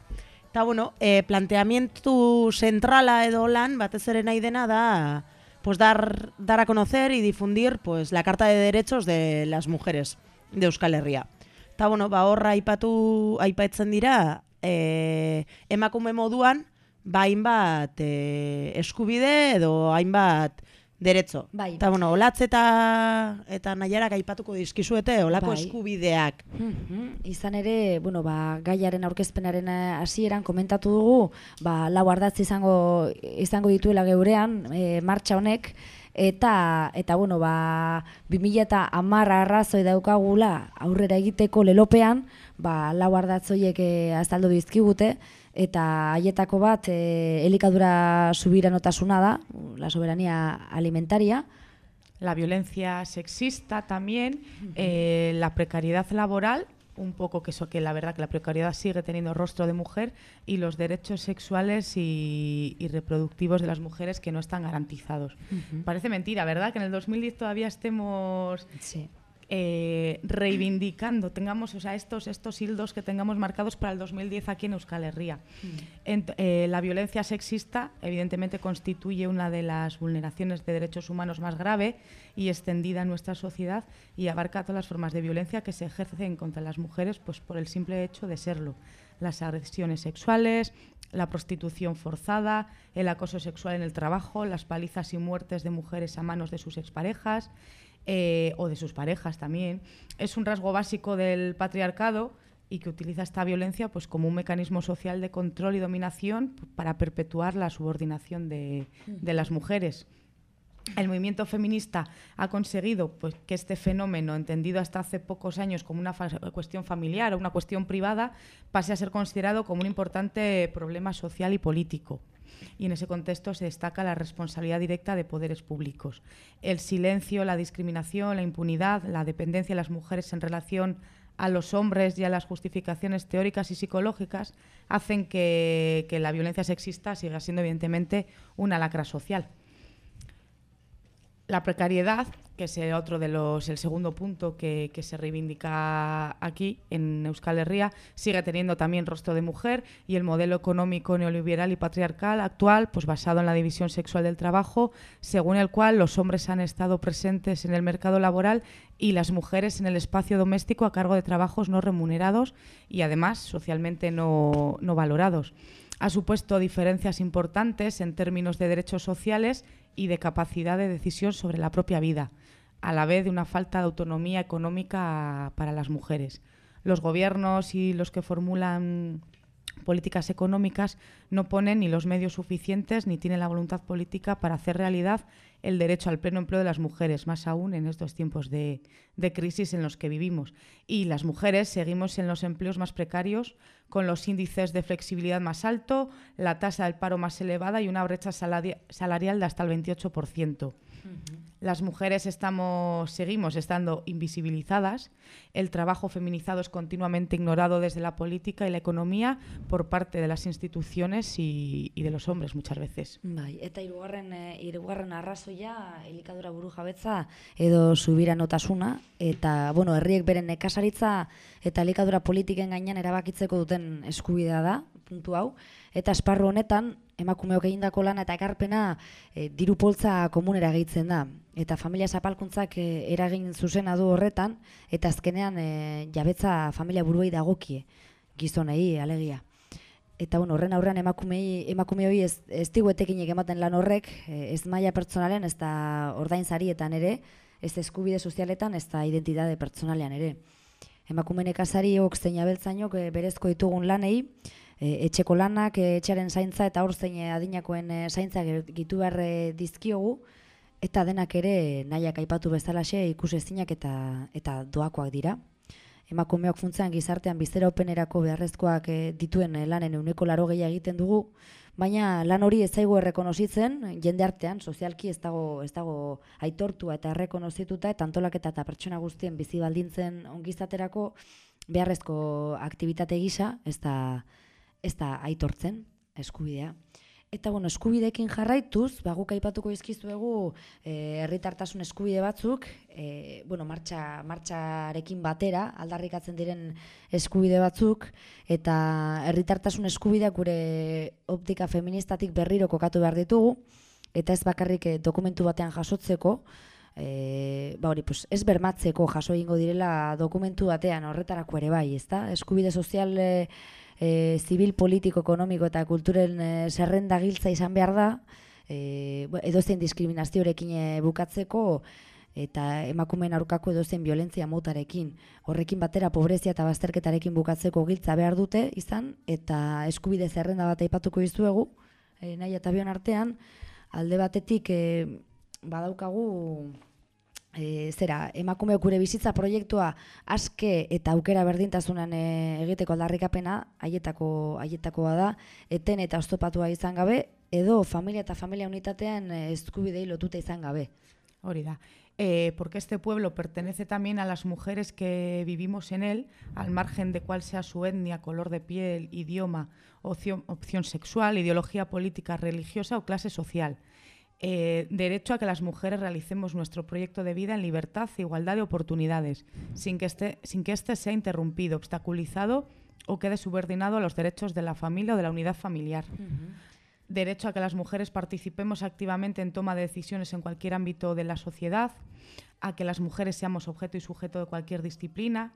Eta bueno, e, planteamientu zentrala edo lan batez ere nahi dena da pues dar, dar a conocer y difundir pues la Carta de Derechos de las Mujeres de Euskal Herria. Eta bueno, ba horra aipatu aipatzen dira e, emakume moduan ba hainbat e, eskubide edo hainbat derecho. Bai. Eta bueno, olatz eta eta nahiarak aipatuko dizkizuete olako Bai. eskubideak. Mhm. Izan ere, bueno, ba, gaiaren aurkezpenaren eh, hasieran komentatu dugu, ba, lau ardatz izango, izango dituela geurean, e, martxa honek, eta, eta bueno, ba, 2000 eta amarra arrazoi daukagula aurrera egiteko lelopean, ba, lau ardatz horiek e, azaldu dizkigute, eta haietako bat e, elikadura subiranotasuna da, la soberanía alimentaria, La violencia sexista también, eh, la precariedad laboral, un poco que eso que la verdad que la precariedad sigue teniendo rostro de mujer y los derechos sexuales y, y reproductivos de las mujeres que no están garantizados. Parece mentira, ¿verdad? Que en el 2010 todavía estemos eh, reivindicando, tengamos o sea, estos, estos hildos que tengamos marcados para el 2010 aquí en Euskal Herria. Ent- eh, la violencia sexista, evidentemente, constituye una de las vulneraciones de derechos humanos más grave y extendida en nuestra sociedad y abarca todas las formas de violencia que se ejercen contra las mujeres pues, por el simple hecho de serlo. Las agresiones sexuales, la prostitución forzada, el acoso sexual en el trabajo, las palizas y muertes de mujeres a manos de sus exparejas eh, o de sus parejas también. Es un rasgo básico del patriarcado y que utiliza esta violencia pues, como un mecanismo social de control y dominación para perpetuar la subordinación de, las mujeres. El movimiento feminista ha conseguido pues, que este fenómeno, entendido hasta hace pocos años como una cuestión familiar o una cuestión privada, pase a ser considerado como un importante problema social y político. Y en ese contexto se destaca la responsabilidad directa de poderes públicos. El silencio, la discriminación, la impunidad, la dependencia de las mujeres en relación a los hombres y a las justificaciones teóricas y psicológicas hacen que, que la violencia sexista siga siendo evidentemente una lacra social. La precariedad, que es el otro de los, el segundo punto que, que se reivindica aquí en Euskal Herria, sigue teniendo también rostro de mujer y el modelo económico neoliberal y patriarcal actual, pues basado en la división sexual del trabajo, según el cual los hombres han estado presentes en el mercado laboral y las mujeres en el espacio doméstico a cargo de trabajos no remunerados y además socialmente no, no valorados ha supuesto diferencias importantes en términos de derechos sociales y de capacidad de decisión sobre la propia vida, a la vez de una falta de autonomía económica para las mujeres. Los gobiernos y los que formulan políticas económicas no ponen ni los medios suficientes ni tienen la voluntad política para hacer realidad el derecho al pleno empleo de las mujeres, más aún en estos tiempos de, crisis en los que vivimos. Y las mujeres seguimos en los empleos más precarios, con los índices de flexibilidad más alto, la tasa del paro más elevada y una brecha salari- salarial de hasta el 28%. Las mujeres estamos, seguimos estando invisibilizadas, el trabajo feminizado es continuamente ignorado desde la política y la economía por parte de las instituciones y, y de los hombres muchas veces. Bai, eta hirugarren eh, hirugarren arrazoia elikadura burujabetza edo subiranotasuna eta bueno, herriek beren nekazaritza eta elikadura politiken gainean erabakitzeko duten eskubidea da, puntu hau. Eta esparru honetan emakumeok egindako lana eta ekarpena e, diru poltza komunera gehitzen da. Eta familia zapalkuntzak e, eragin zuzena du horretan eta azkenean e, jabetza familia buruei dagokie gizonei alegia. Eta bueno, horren aurrean emakumei emakume hori ez ez digu etekinik ematen lan horrek, ez maila pertsonalen ez da ordainsarietan ere, ez eskubide sozialetan ez da identitate pertsonalean ere. Emakume nekazariok zein abeltzainok berezko ditugun lanei, eh, etxeko lanak, eh, etxearen zaintza eta hor zein eh, adinakoen eh, zaintza gitu behar eh, dizkiogu, eta denak ere nahiak aipatu bezalaxe ikusezinak eta, eta doakoak dira. Emakumeok funtzean gizartean bizeraupenerako beharrezkoak eh, dituen lanen euneko laro egiten dugu, baina lan hori ez zaigu errekonozitzen jende artean, sozialki ez dago, ez dago aitortua eta errekonozituta eta antolaketa eta pertsona guztien bizi baldintzen ongizaterako beharrezko aktivitate gisa ez da, ez da aitortzen eskubidea. Eta bueno, eskubideekin jarraituz, ba guk aipatuko dizkizuegu eh, herritartasun eskubide batzuk, eh, bueno, martxa martxarekin batera aldarrikatzen diren eskubide batzuk eta herritartasun eskubideak gure optika feministatik berriro kokatu behar ditugu eta ez bakarrik eh, dokumentu batean jasotzeko, e, ba hori, pues, ez bermatzeko jaso egingo direla dokumentu batean horretarako ere bai, ezta? Eskubide sozial e, e, zibil, politiko, ekonomiko eta kulturen e, zerrenda giltza izan behar da, e, edozein diskriminazioarekin e, bukatzeko eta emakumeen aurkako edozein violentzia motarekin. Horrekin batera pobrezia eta bazterketarekin bukatzeko giltza behar dute izan, eta eskubide zerrenda bat aipatuko dizuegu, e, nahi eta bion artean, alde batetik e, badaukagu e, zera, emakumeok gure bizitza proiektua aske eta aukera berdintasunan e, egiteko aldarrikapena haietako haietakoa da, eten eta oztopatua izan gabe, edo familia eta familia unitatean e, eskubidei lotuta izan gabe. Hori da. Eh, porque este pueblo pertenece también a las mujeres que vivimos en él, al margen de cuál sea su etnia, color de piel, idioma, opción, opción sexual, ideología política, religiosa o clase social. Eh, derecho a que las mujeres realicemos nuestro proyecto de vida en libertad e igualdad de oportunidades, sin que, este, sin que este sea interrumpido, obstaculizado o quede subordinado a los derechos de la familia o de la unidad familiar. Derecho a que las mujeres participemos activamente en toma de decisiones en cualquier ámbito de la sociedad, a que las mujeres seamos objeto y sujeto de cualquier disciplina,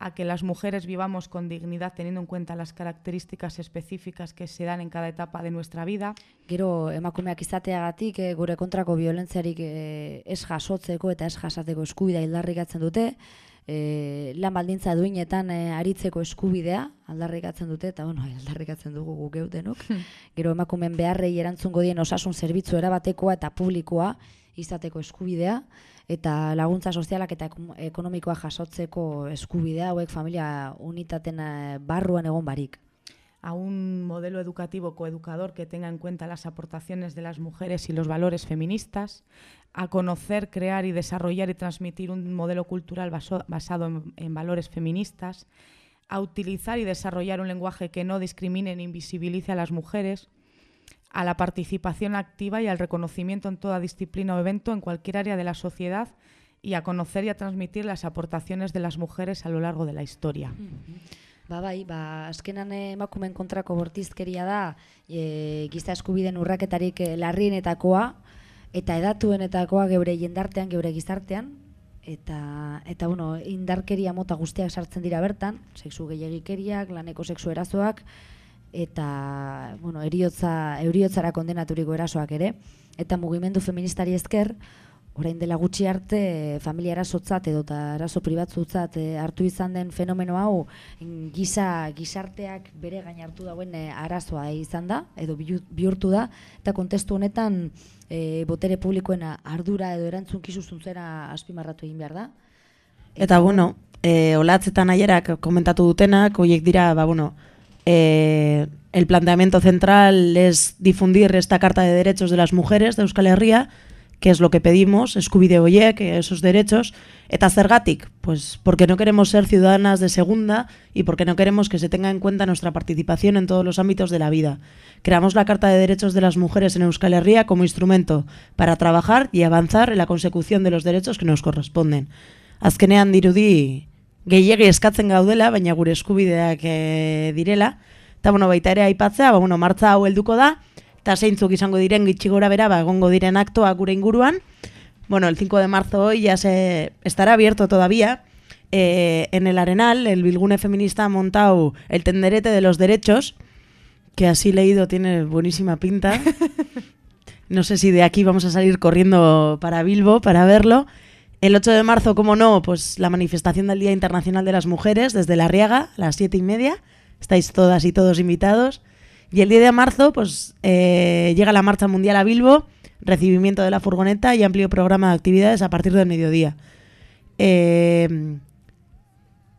a que las mujeres vivamos con dignidad teniendo en cuenta las características específicas que se dan en cada etapa de nuestra vida. Gero emakumeak izateagatik e, gure kontrako violentziarik e, ez jasotzeko eta ez jasateko eskubidea aldarrikatzen dute, e, lan baldintza duinetan e, aritzeko eskubidea aldarrikatzen dute, eta bueno, aldarrikatzen dugu guk geudenuk. Gero emakumeen beharrei erantzungo dien osasun zerbitzu erabatekoa eta publikoa izateko eskubidea, eta laguntza sozialak eta eko- ekonomikoa jasotzeko eskubidea hauek familia unitaten eh, barruan egon barik. a un modelo educativo coeducador que tenga en cuenta las aportaciones de las mujeres y los valores feministas, a conocer, crear y desarrollar y transmitir un modelo cultural baso- basado en, en valores feministas, a utilizar y desarrollar un lenguaje que no discrimine ni invisibilice a las mujeres, a la participación activa y al reconocimiento en toda disciplina o evento en cualquier área de la sociedad y a conocer y a transmitir las aportaciones de las mujeres a lo largo de la historia. Ba bai, ba, azkenan emakumeen kontrako bortizkeria da e, giza eskubideen urraketarik eh, larrienetakoa eta edatuenetakoa geure jendartean, geure gizartean eta eta bueno, indarkeria mota guztiak sartzen dira bertan, sexu gehiagikeriak, laneko sexu erasoak eta bueno, eriotza euriotzara kondenaturiko erasoak ere eta mugimendu feministari esker orain dela gutxi arte familia erasotzat edo eta eraso pribatzutzat eh, hartu izan den fenomeno hau giza gizarteak bere gain hartu dauen eh, arazoa izan da edo bihu- bihurtu da eta kontestu honetan eh, botere publikoen ardura edo erantzunkizu zuntzera azpimarratu egin behar da. Eta bueno, eh, olatzetan aierak komentatu dutenak, hoiek dira, ba bueno, eh, el planteamiento central es difundir esta Carta de Derechos de las Mujeres de Euskal Herria, qué es lo que pedimos, eskubide horiek, esos derechos, eta zergatik, pues porque no queremos ser ciudadanas de segunda y porque no queremos que se tenga en cuenta nuestra participación en todos los ámbitos de la vida. Creamos la Carta de Derechos de las Mujeres en Euskal Herria como instrumento para trabajar y avanzar en la consecución de los derechos que nos corresponden. Azkenean gehiegi eskatzen gaudela, baina gure eskubideak e, direla, eta bueno, baita ere aipatzea, ba, bueno, martza hau helduko da, eta zeintzuk izango diren gitxi gora bera, ba, egongo diren aktoak gure inguruan. Bueno, el 5 de marzo hoy ya se estará abierto todavía. Eh, en el Arenal, el Bilgune Feminista ha montado el tenderete de los derechos, que así leído tiene buenísima pinta. No sé si de aquí vamos a salir corriendo para Bilbo para verlo. El 8 de marzo, como no, pues la manifestación del Día Internacional de las Mujeres desde La Riaga, a las siete y media. Estáis todas y todos invitados. Y el 10 de marzo, pues eh, llega la Marcha Mundial a Bilbo, recibimiento de la furgoneta y amplio programa de actividades a partir del mediodía. Eh,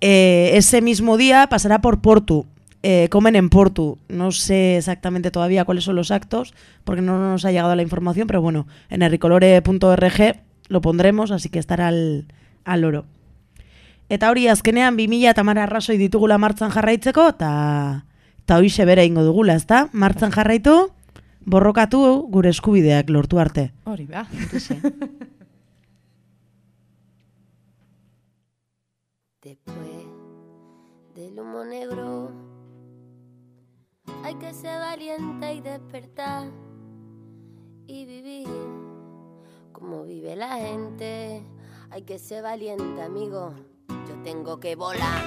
eh, ese mismo día pasará por Portu. Eh, comen en Portu. No sé exactamente todavía cuáles son los actos, porque no nos ha llegado la información, pero bueno, en erricolore.org lo pondremos, así que estará al, al oro. Eta hori azkenean 2000 eta mara arrazoi ditugula martzan jarraitzeko, eta eta hoixe bera ingo dugula, ezta? Martzan jarraitu, borrokatu gure eskubideak lortu arte. Hori ba. Después del humo negro, hay que ser valiente y despertar y vivir como vive la gente. Hay que ser valiente, amigo. Yo tengo que volar.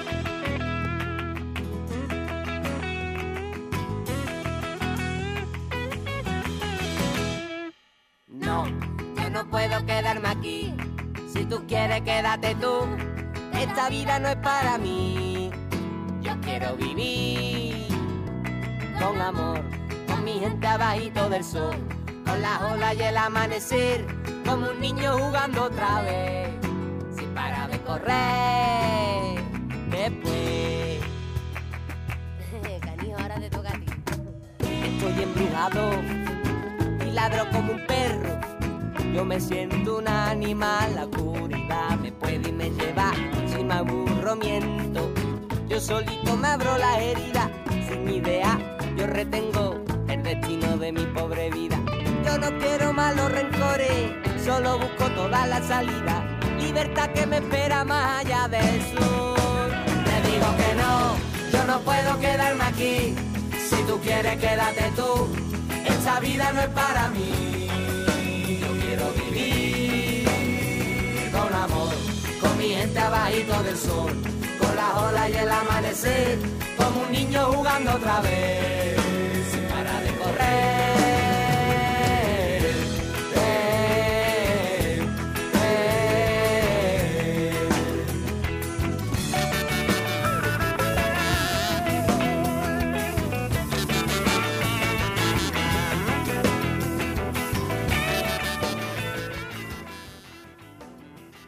No, yo no puedo quedarme aquí. Si tú quieres, quédate tú. Esta vida no es para mí. Yo quiero vivir con amor, con mi gente abajito del sol, con las olas y el amanecer, como un niño jugando otra vez, sin parar de correr. Después Canijo, ahora te toca a ti. estoy embrujado y ladro como un perro. Yo me siento un animal, la oscuridad me puede y me lleva. Si me aburro, miento. Yo solito me abro la herida, sin idea. Yo retengo el destino de mi pobre vida. Yo no quiero malos rencores, solo busco toda la salida. Libertad que me espera más allá del sur. Te digo que no, yo no puedo quedarme aquí. Si tú quieres, quédate tú. Esta vida no es para mí. Yo quiero vivir con amor, con mi gente abajito del sol, con las olas y el amanecer, como un niño jugando otra vez,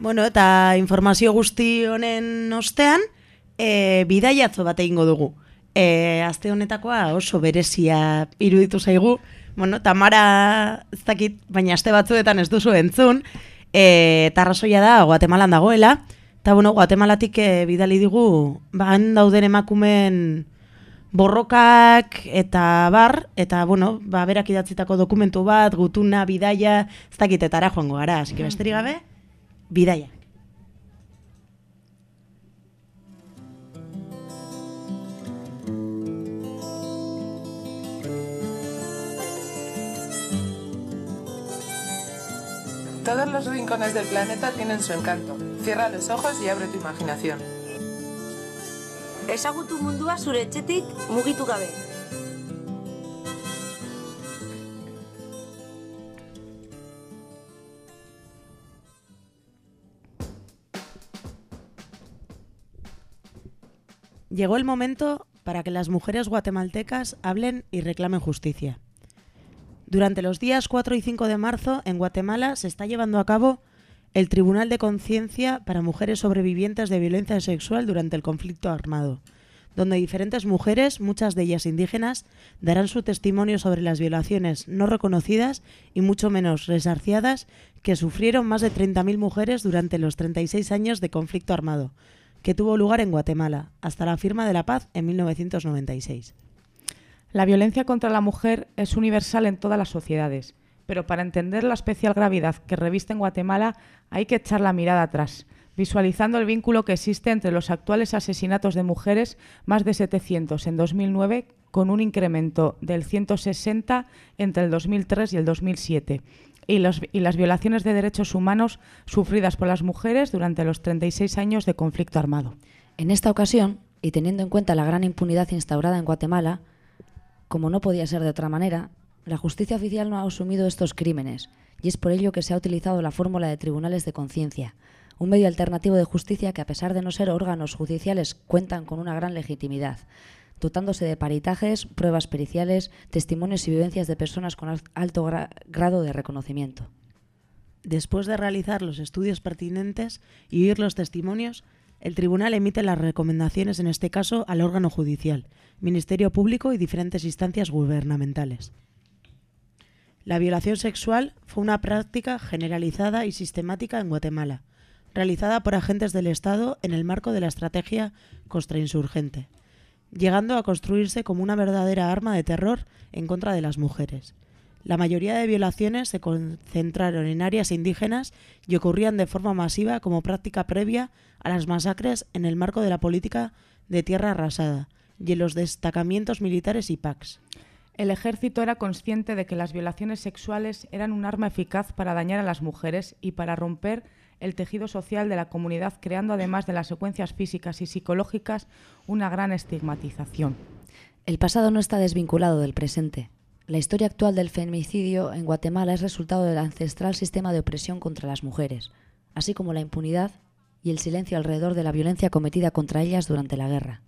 Bueno, eta informazio guzti honen ostean, e, bidaiatzo bat egingo dugu. E, azte honetakoa oso berezia iruditu zaigu. Bueno, Tamara, ez dakit, baina aste batzuetan ez duzu entzun, e, eta arrazoia da, Guatemalan dagoela, eta bueno, Guatemalatik e, bidali digu, ba, han dauden emakumen borrokak eta bar, eta bueno, ba, berak idatzitako dokumentu bat, gutuna, bidaia, ez dakit, joango gara, así que besterik gabe, bidaia. Todos los rincones del planeta tienen su encanto. Cierra los ojos y abre tu imaginación. Ezagutu mundua zure etxetik mugitu gabe. Llegó el momento para que las mujeres guatemaltecas hablen y reclamen justicia. Durante los días 4 y 5 de marzo, en Guatemala se está llevando a cabo el Tribunal de Conciencia para Mujeres Sobrevivientes de Violencia Sexual durante el conflicto armado, donde diferentes mujeres, muchas de ellas indígenas, darán su testimonio sobre las violaciones no reconocidas y mucho menos resarciadas que sufrieron más de 30.000 mujeres durante los 36 años de conflicto armado, que tuvo lugar en Guatemala, hasta la firma de la paz en 1996. La violencia contra la mujer es universal en todas las sociedades, pero para entender la especial gravedad que reviste en Guatemala hay que echar la mirada atrás, visualizando el vínculo que existe entre los actuales asesinatos de mujeres, más de 700 en 2009, con un incremento del 160 entre el 2003 y el 2007, y, los- y las violaciones de derechos humanos sufridas por las mujeres durante los 36 años de conflicto armado. En esta ocasión, y teniendo en cuenta la gran impunidad instaurada en Guatemala, como no podía ser de otra manera, la justicia oficial no ha asumido estos crímenes, y es por ello que se ha utilizado la fórmula de tribunales de conciencia, un medio alternativo de justicia que, a pesar de no ser órganos judiciales, cuentan con una gran legitimidad, dotándose de paritajes, pruebas periciales, testimonios y vivencias de personas con al- alto gra- grado de reconocimiento. Después de realizar los estudios pertinentes y oír los testimonios, el tribunal emite las recomendaciones, en este caso, al órgano judicial, Ministerio Público y diferentes instancias gubernamentales. La violación sexual fue una práctica generalizada y sistemática en Guatemala, realizada por agentes del Estado en el marco de la estrategia contrainsurgente, llegando a construirse como una verdadera arma de terror en contra de las mujeres. La mayoría de violaciones se concentraron en áreas indígenas y ocurrían de forma masiva como práctica previa a las masacres en el marco de la política de tierra arrasada y en los destacamientos militares y PACs. El ejército era consciente de que las violaciones sexuales eran un arma eficaz para dañar a las mujeres y para romper el tejido social de la comunidad, creando además de las secuencias físicas y psicológicas una gran estigmatización. El pasado no está desvinculado del presente. La historia actual del femicidio en Guatemala es resultado del ancestral sistema de opresión contra las mujeres, así como la impunidad y el silencio alrededor de la violencia cometida contra ellas durante la guerra.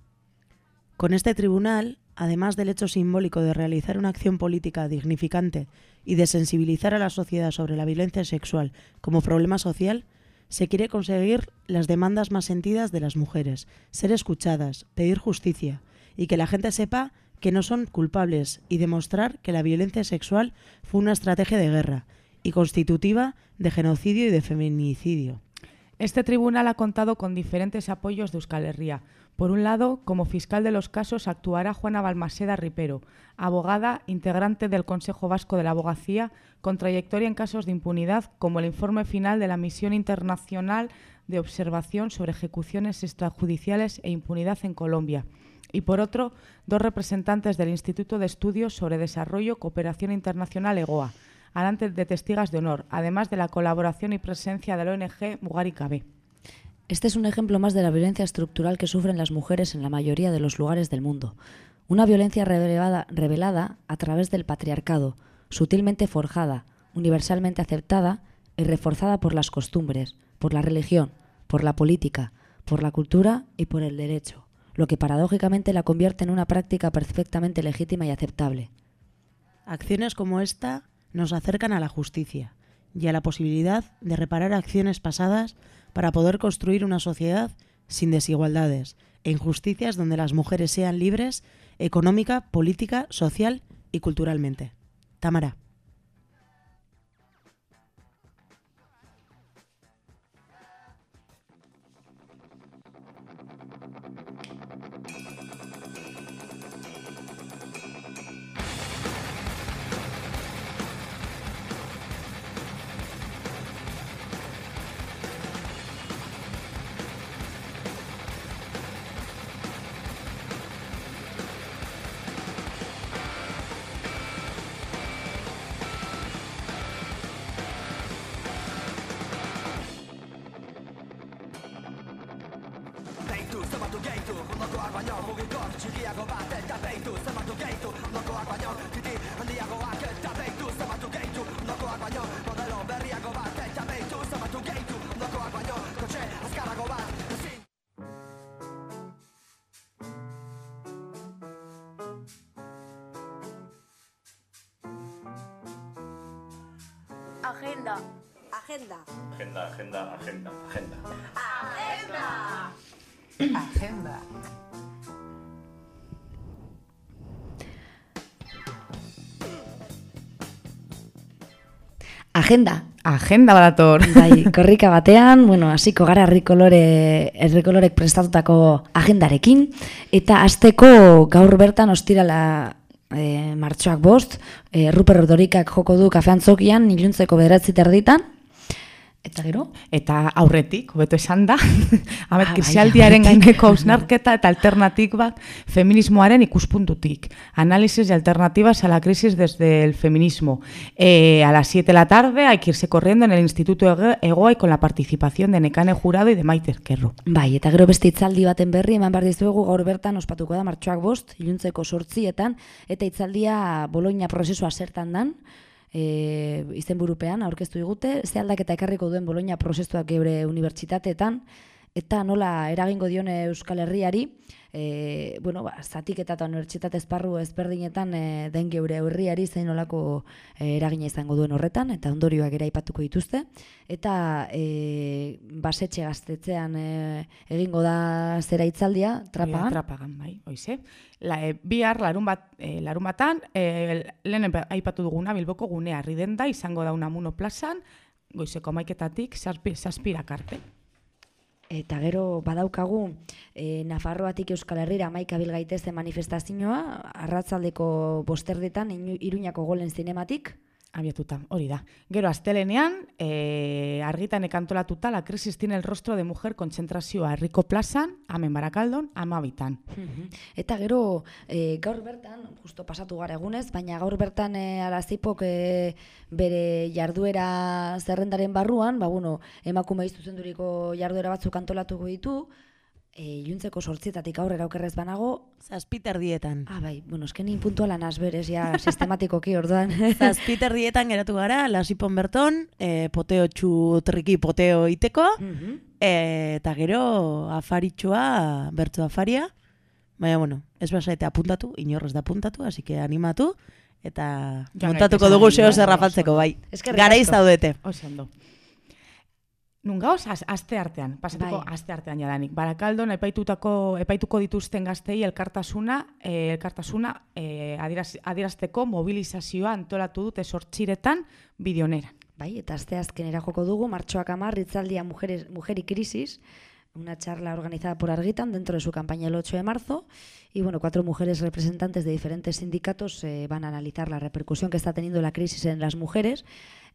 Con este tribunal, además del hecho simbólico de realizar una acción política dignificante y de sensibilizar a la sociedad sobre la violencia sexual como problema social, se quiere conseguir las demandas más sentidas de las mujeres, ser escuchadas, pedir justicia y que la gente sepa que no son culpables y demostrar que la violencia sexual fue una estrategia de guerra y constitutiva de genocidio y de feminicidio. Este tribunal ha contado con diferentes apoyos de Euskal Herria. Por un lado, como fiscal de los casos actuará Juana Balmaseda Ripero, abogada integrante del Consejo Vasco de la Abogacía, con trayectoria en casos de impunidad, como el informe final de la Misión Internacional de Observación sobre Ejecuciones Extrajudiciales e Impunidad en Colombia. Y por otro, dos representantes del Instituto de Estudios sobre Desarrollo Cooperación Internacional EGOA, adelante de testigas de honor, además de la colaboración y presencia de la ONG Mugari KB. Este es un ejemplo más de la violencia estructural que sufren las mujeres en la mayoría de los lugares del mundo. Una violencia revelada, revelada a través del patriarcado, sutilmente forjada, universalmente aceptada y reforzada por las costumbres, por la religión, por la política, por la cultura y por el derecho, lo que paradójicamente la convierte en una práctica perfectamente legítima y aceptable. Acciones como esta nos acercan a la justicia y a la posibilidad de reparar acciones pasadas para poder construir una sociedad sin desigualdades e injusticias donde las mujeres sean libres económica, política, social y culturalmente. Tamara. Agenda. Agenda, agenda, agenda, agenda. Agenda. Agenda. Agenda. Agenda badator. Bai, korrika batean, bueno, hasiko gara herrikolore, herrikolorek prestatutako agendarekin, eta azteko gaur bertan ostirala e, martxoak bost, eh, e, Ruper Rodorikak joko du kafean zokian, iluntzeko bederatzi terditan, Eta gero? Eta aurretik, hobeto esan da, amet Ah, bai, krisialdiaren gaineko hausnarketa eta alternatibak feminismoaren ikuspuntutik. Análisis y alternativas a la crisis desde el feminismo. Eh, a las 7 de la tarde hay que irse corriendo en el Instituto Egoa y con la participación de Nekane Jurado y de Maite Ezquerro. Bai, eta gero beste hitzaldi baten berri eman behar dizuegu gaur bertan ospatuko da martxoak bost, iluntzeko sortzietan, eta hitzaldia Bologna prozesua zertan dan, e, izenburupean aurkeztu digute, ze aldaketa ekarriko duen Bologna prozesuak geure unibertsitateetan, eta nola eragingo dion Euskal Herriari, e, bueno, ba, zatiketa eta unibertsitate esparru ezberdinetan e, den geure herriari zein nolako e, eragina izango duen horretan, eta ondorioak ere aipatuko dituzte. Eta e, basetxe gaztetzean e, egingo da zera hitzaldia, trapagan. Trapagan, bai, oize. La, e, bihar, larun, bat, e, larun batan, e, lehen aipatu duguna, Bilboko gunea arri da, izango da unamuno plazan, goizeko maiketatik, zazpi, zazpirak arte. Eta gero badaukagu e, Nafarroatik Euskal Herrira maika bilgaitezen manifestazioa, arratzaldeko bosterdetan Iruñako golen zinematik. Abiatuta, hori da. Gero astelenean, e, argitan ekantolatuta, la crisis tiene el rostro de mujer kontzentrazioa herriko plazan, amen barakaldon, amabitan. Eta gero e, gaur bertan, justo pasatu gara egunez, baina gaur bertan e, arazipok e, bere jarduera zerrendaren barruan, ba, bueno, emakume zuzenduriko jarduera batzuk antolatuko ditu, e, iluntzeko sortzietatik aurrera okerrez banago. Zazpiter dietan. Ah, bai, bueno, esken ni puntuala naz berez, ja, sistematikoki orduan. Zazpiter dietan geratu gara, lasipon berton, e, poteo txu triki poteo iteko, e, eta gero afaritxoa, bertu afaria, baina bueno, ez basaete apuntatu, inorrez da apuntatu, así que animatu, eta Ja, montatuko dugu zeo eh? zer rapatzeko, bai. Asko. daudete. Oso ondo. Nun gauz, az, aste artean, pasatuko Bai. aste artean jadanik. Barakaldon epaitutako, epaituko dituzten gaztei elkartasuna, eh, elkartasuna eh, adieraz, adierazteko mobilizazioa antolatu dute sortxiretan bideoneran. Bai, eta aste azkenera joko dugu, martxoak amar, ritzaldia Mujeres, Mujeri Crisis, una charla organizada por Argitan dentro de su campaña el 8 de marzo. Y bueno, cuatro mujeres representantes de diferentes sindicatos eh, van a analizar la repercusión que está teniendo la crisis en las mujeres.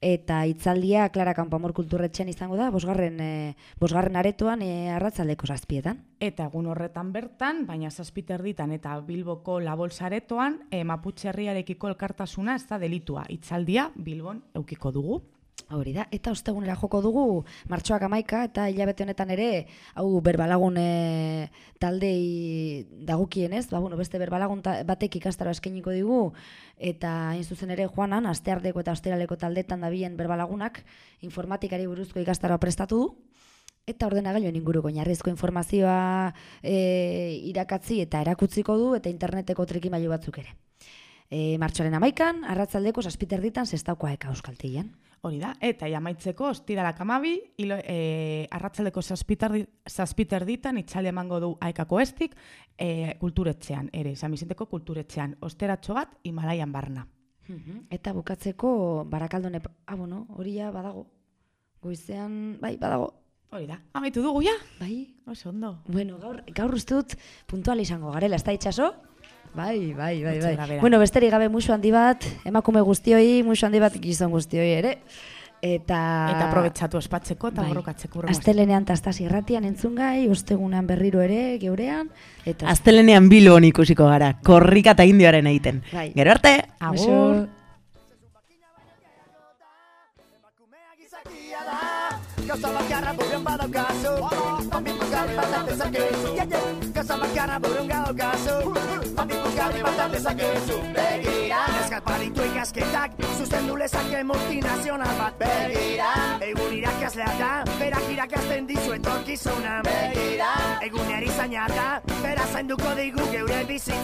Eta hitzaldia Clara Campamor kulturretxean izango da, bosgarren, eh, bosgarren aretoan eh, arratzaldeko zazpietan. Eta egun horretan bertan, baina zazpiterditan eta Bilboko labolsaretoan, e, Maputxe herriarekiko elkartasuna ez da delitua. Itzaldia Bilbon eukiko dugu. Hori da, eta ostegunera joko dugu martxoak amaika, eta hilabete honetan ere, hau berbalagun e, taldei dagokienez, ba, bueno, beste berbalagun ta- batek ikastaro eskainiko digu, eta hain zuzen ere joanan, asteardeko eta osteraleko taldetan dabien berbalagunak, informatikari buruzko ikastaroa prestatu du, eta ordenagailuen inguruko oinarrizko informazioa e, irakatzi eta erakutziko du, eta interneteko trikimailu batzuk ere. E, martxoaren amaikan, arratzaldeko saspiterditan zestaukoa eka euskaltian. Hori da, eta jamaitzeko ostiralak amabi, ilo, e, arratzaldeko zazpiterdi- zazpiterditan itxalde emango du aekako estik, e, kulturetxean, ere, San Vicenteko kulturetxean, osteratxo bat, Himalaian barna. Mhm. Eta bukatzeko barakaldone, ah, bueno, hori ja badago. Goizean, bai, badago. Hori da, amaitu dugu ja? Bai. Oso ondo. Bueno, gaur, gaur uste dut puntual izango garela, ez da itxaso? Bai, bai, bai, bai. Bueno, besterik gabe musu handi bat, emakume guztioi, musu handi bat gizon guztioi ere. Eta... Eta aprobetxatu ospatzeko eta Bai. borrokatzeko Astelenean tastaz irratian entzungai, ostegunean berriro ere, geurean. Eta Astelenean Bilbon ikusiko gara, korrika eta indioaren egiten. Bai. Gero arte! Agur. Gauza bakarra buruan badaukazu bat Gauza bakarra buruan badaukazu Bambi bukarri bat dezakezu Begira. Eskalparitu ikasketak Zuzendu lezake multinazional bat. Begira. Egun irakaslea da Berak irakasten dizu etorkizuna. Begira. Egun erizaina da Bera zainduko digu geure bizitza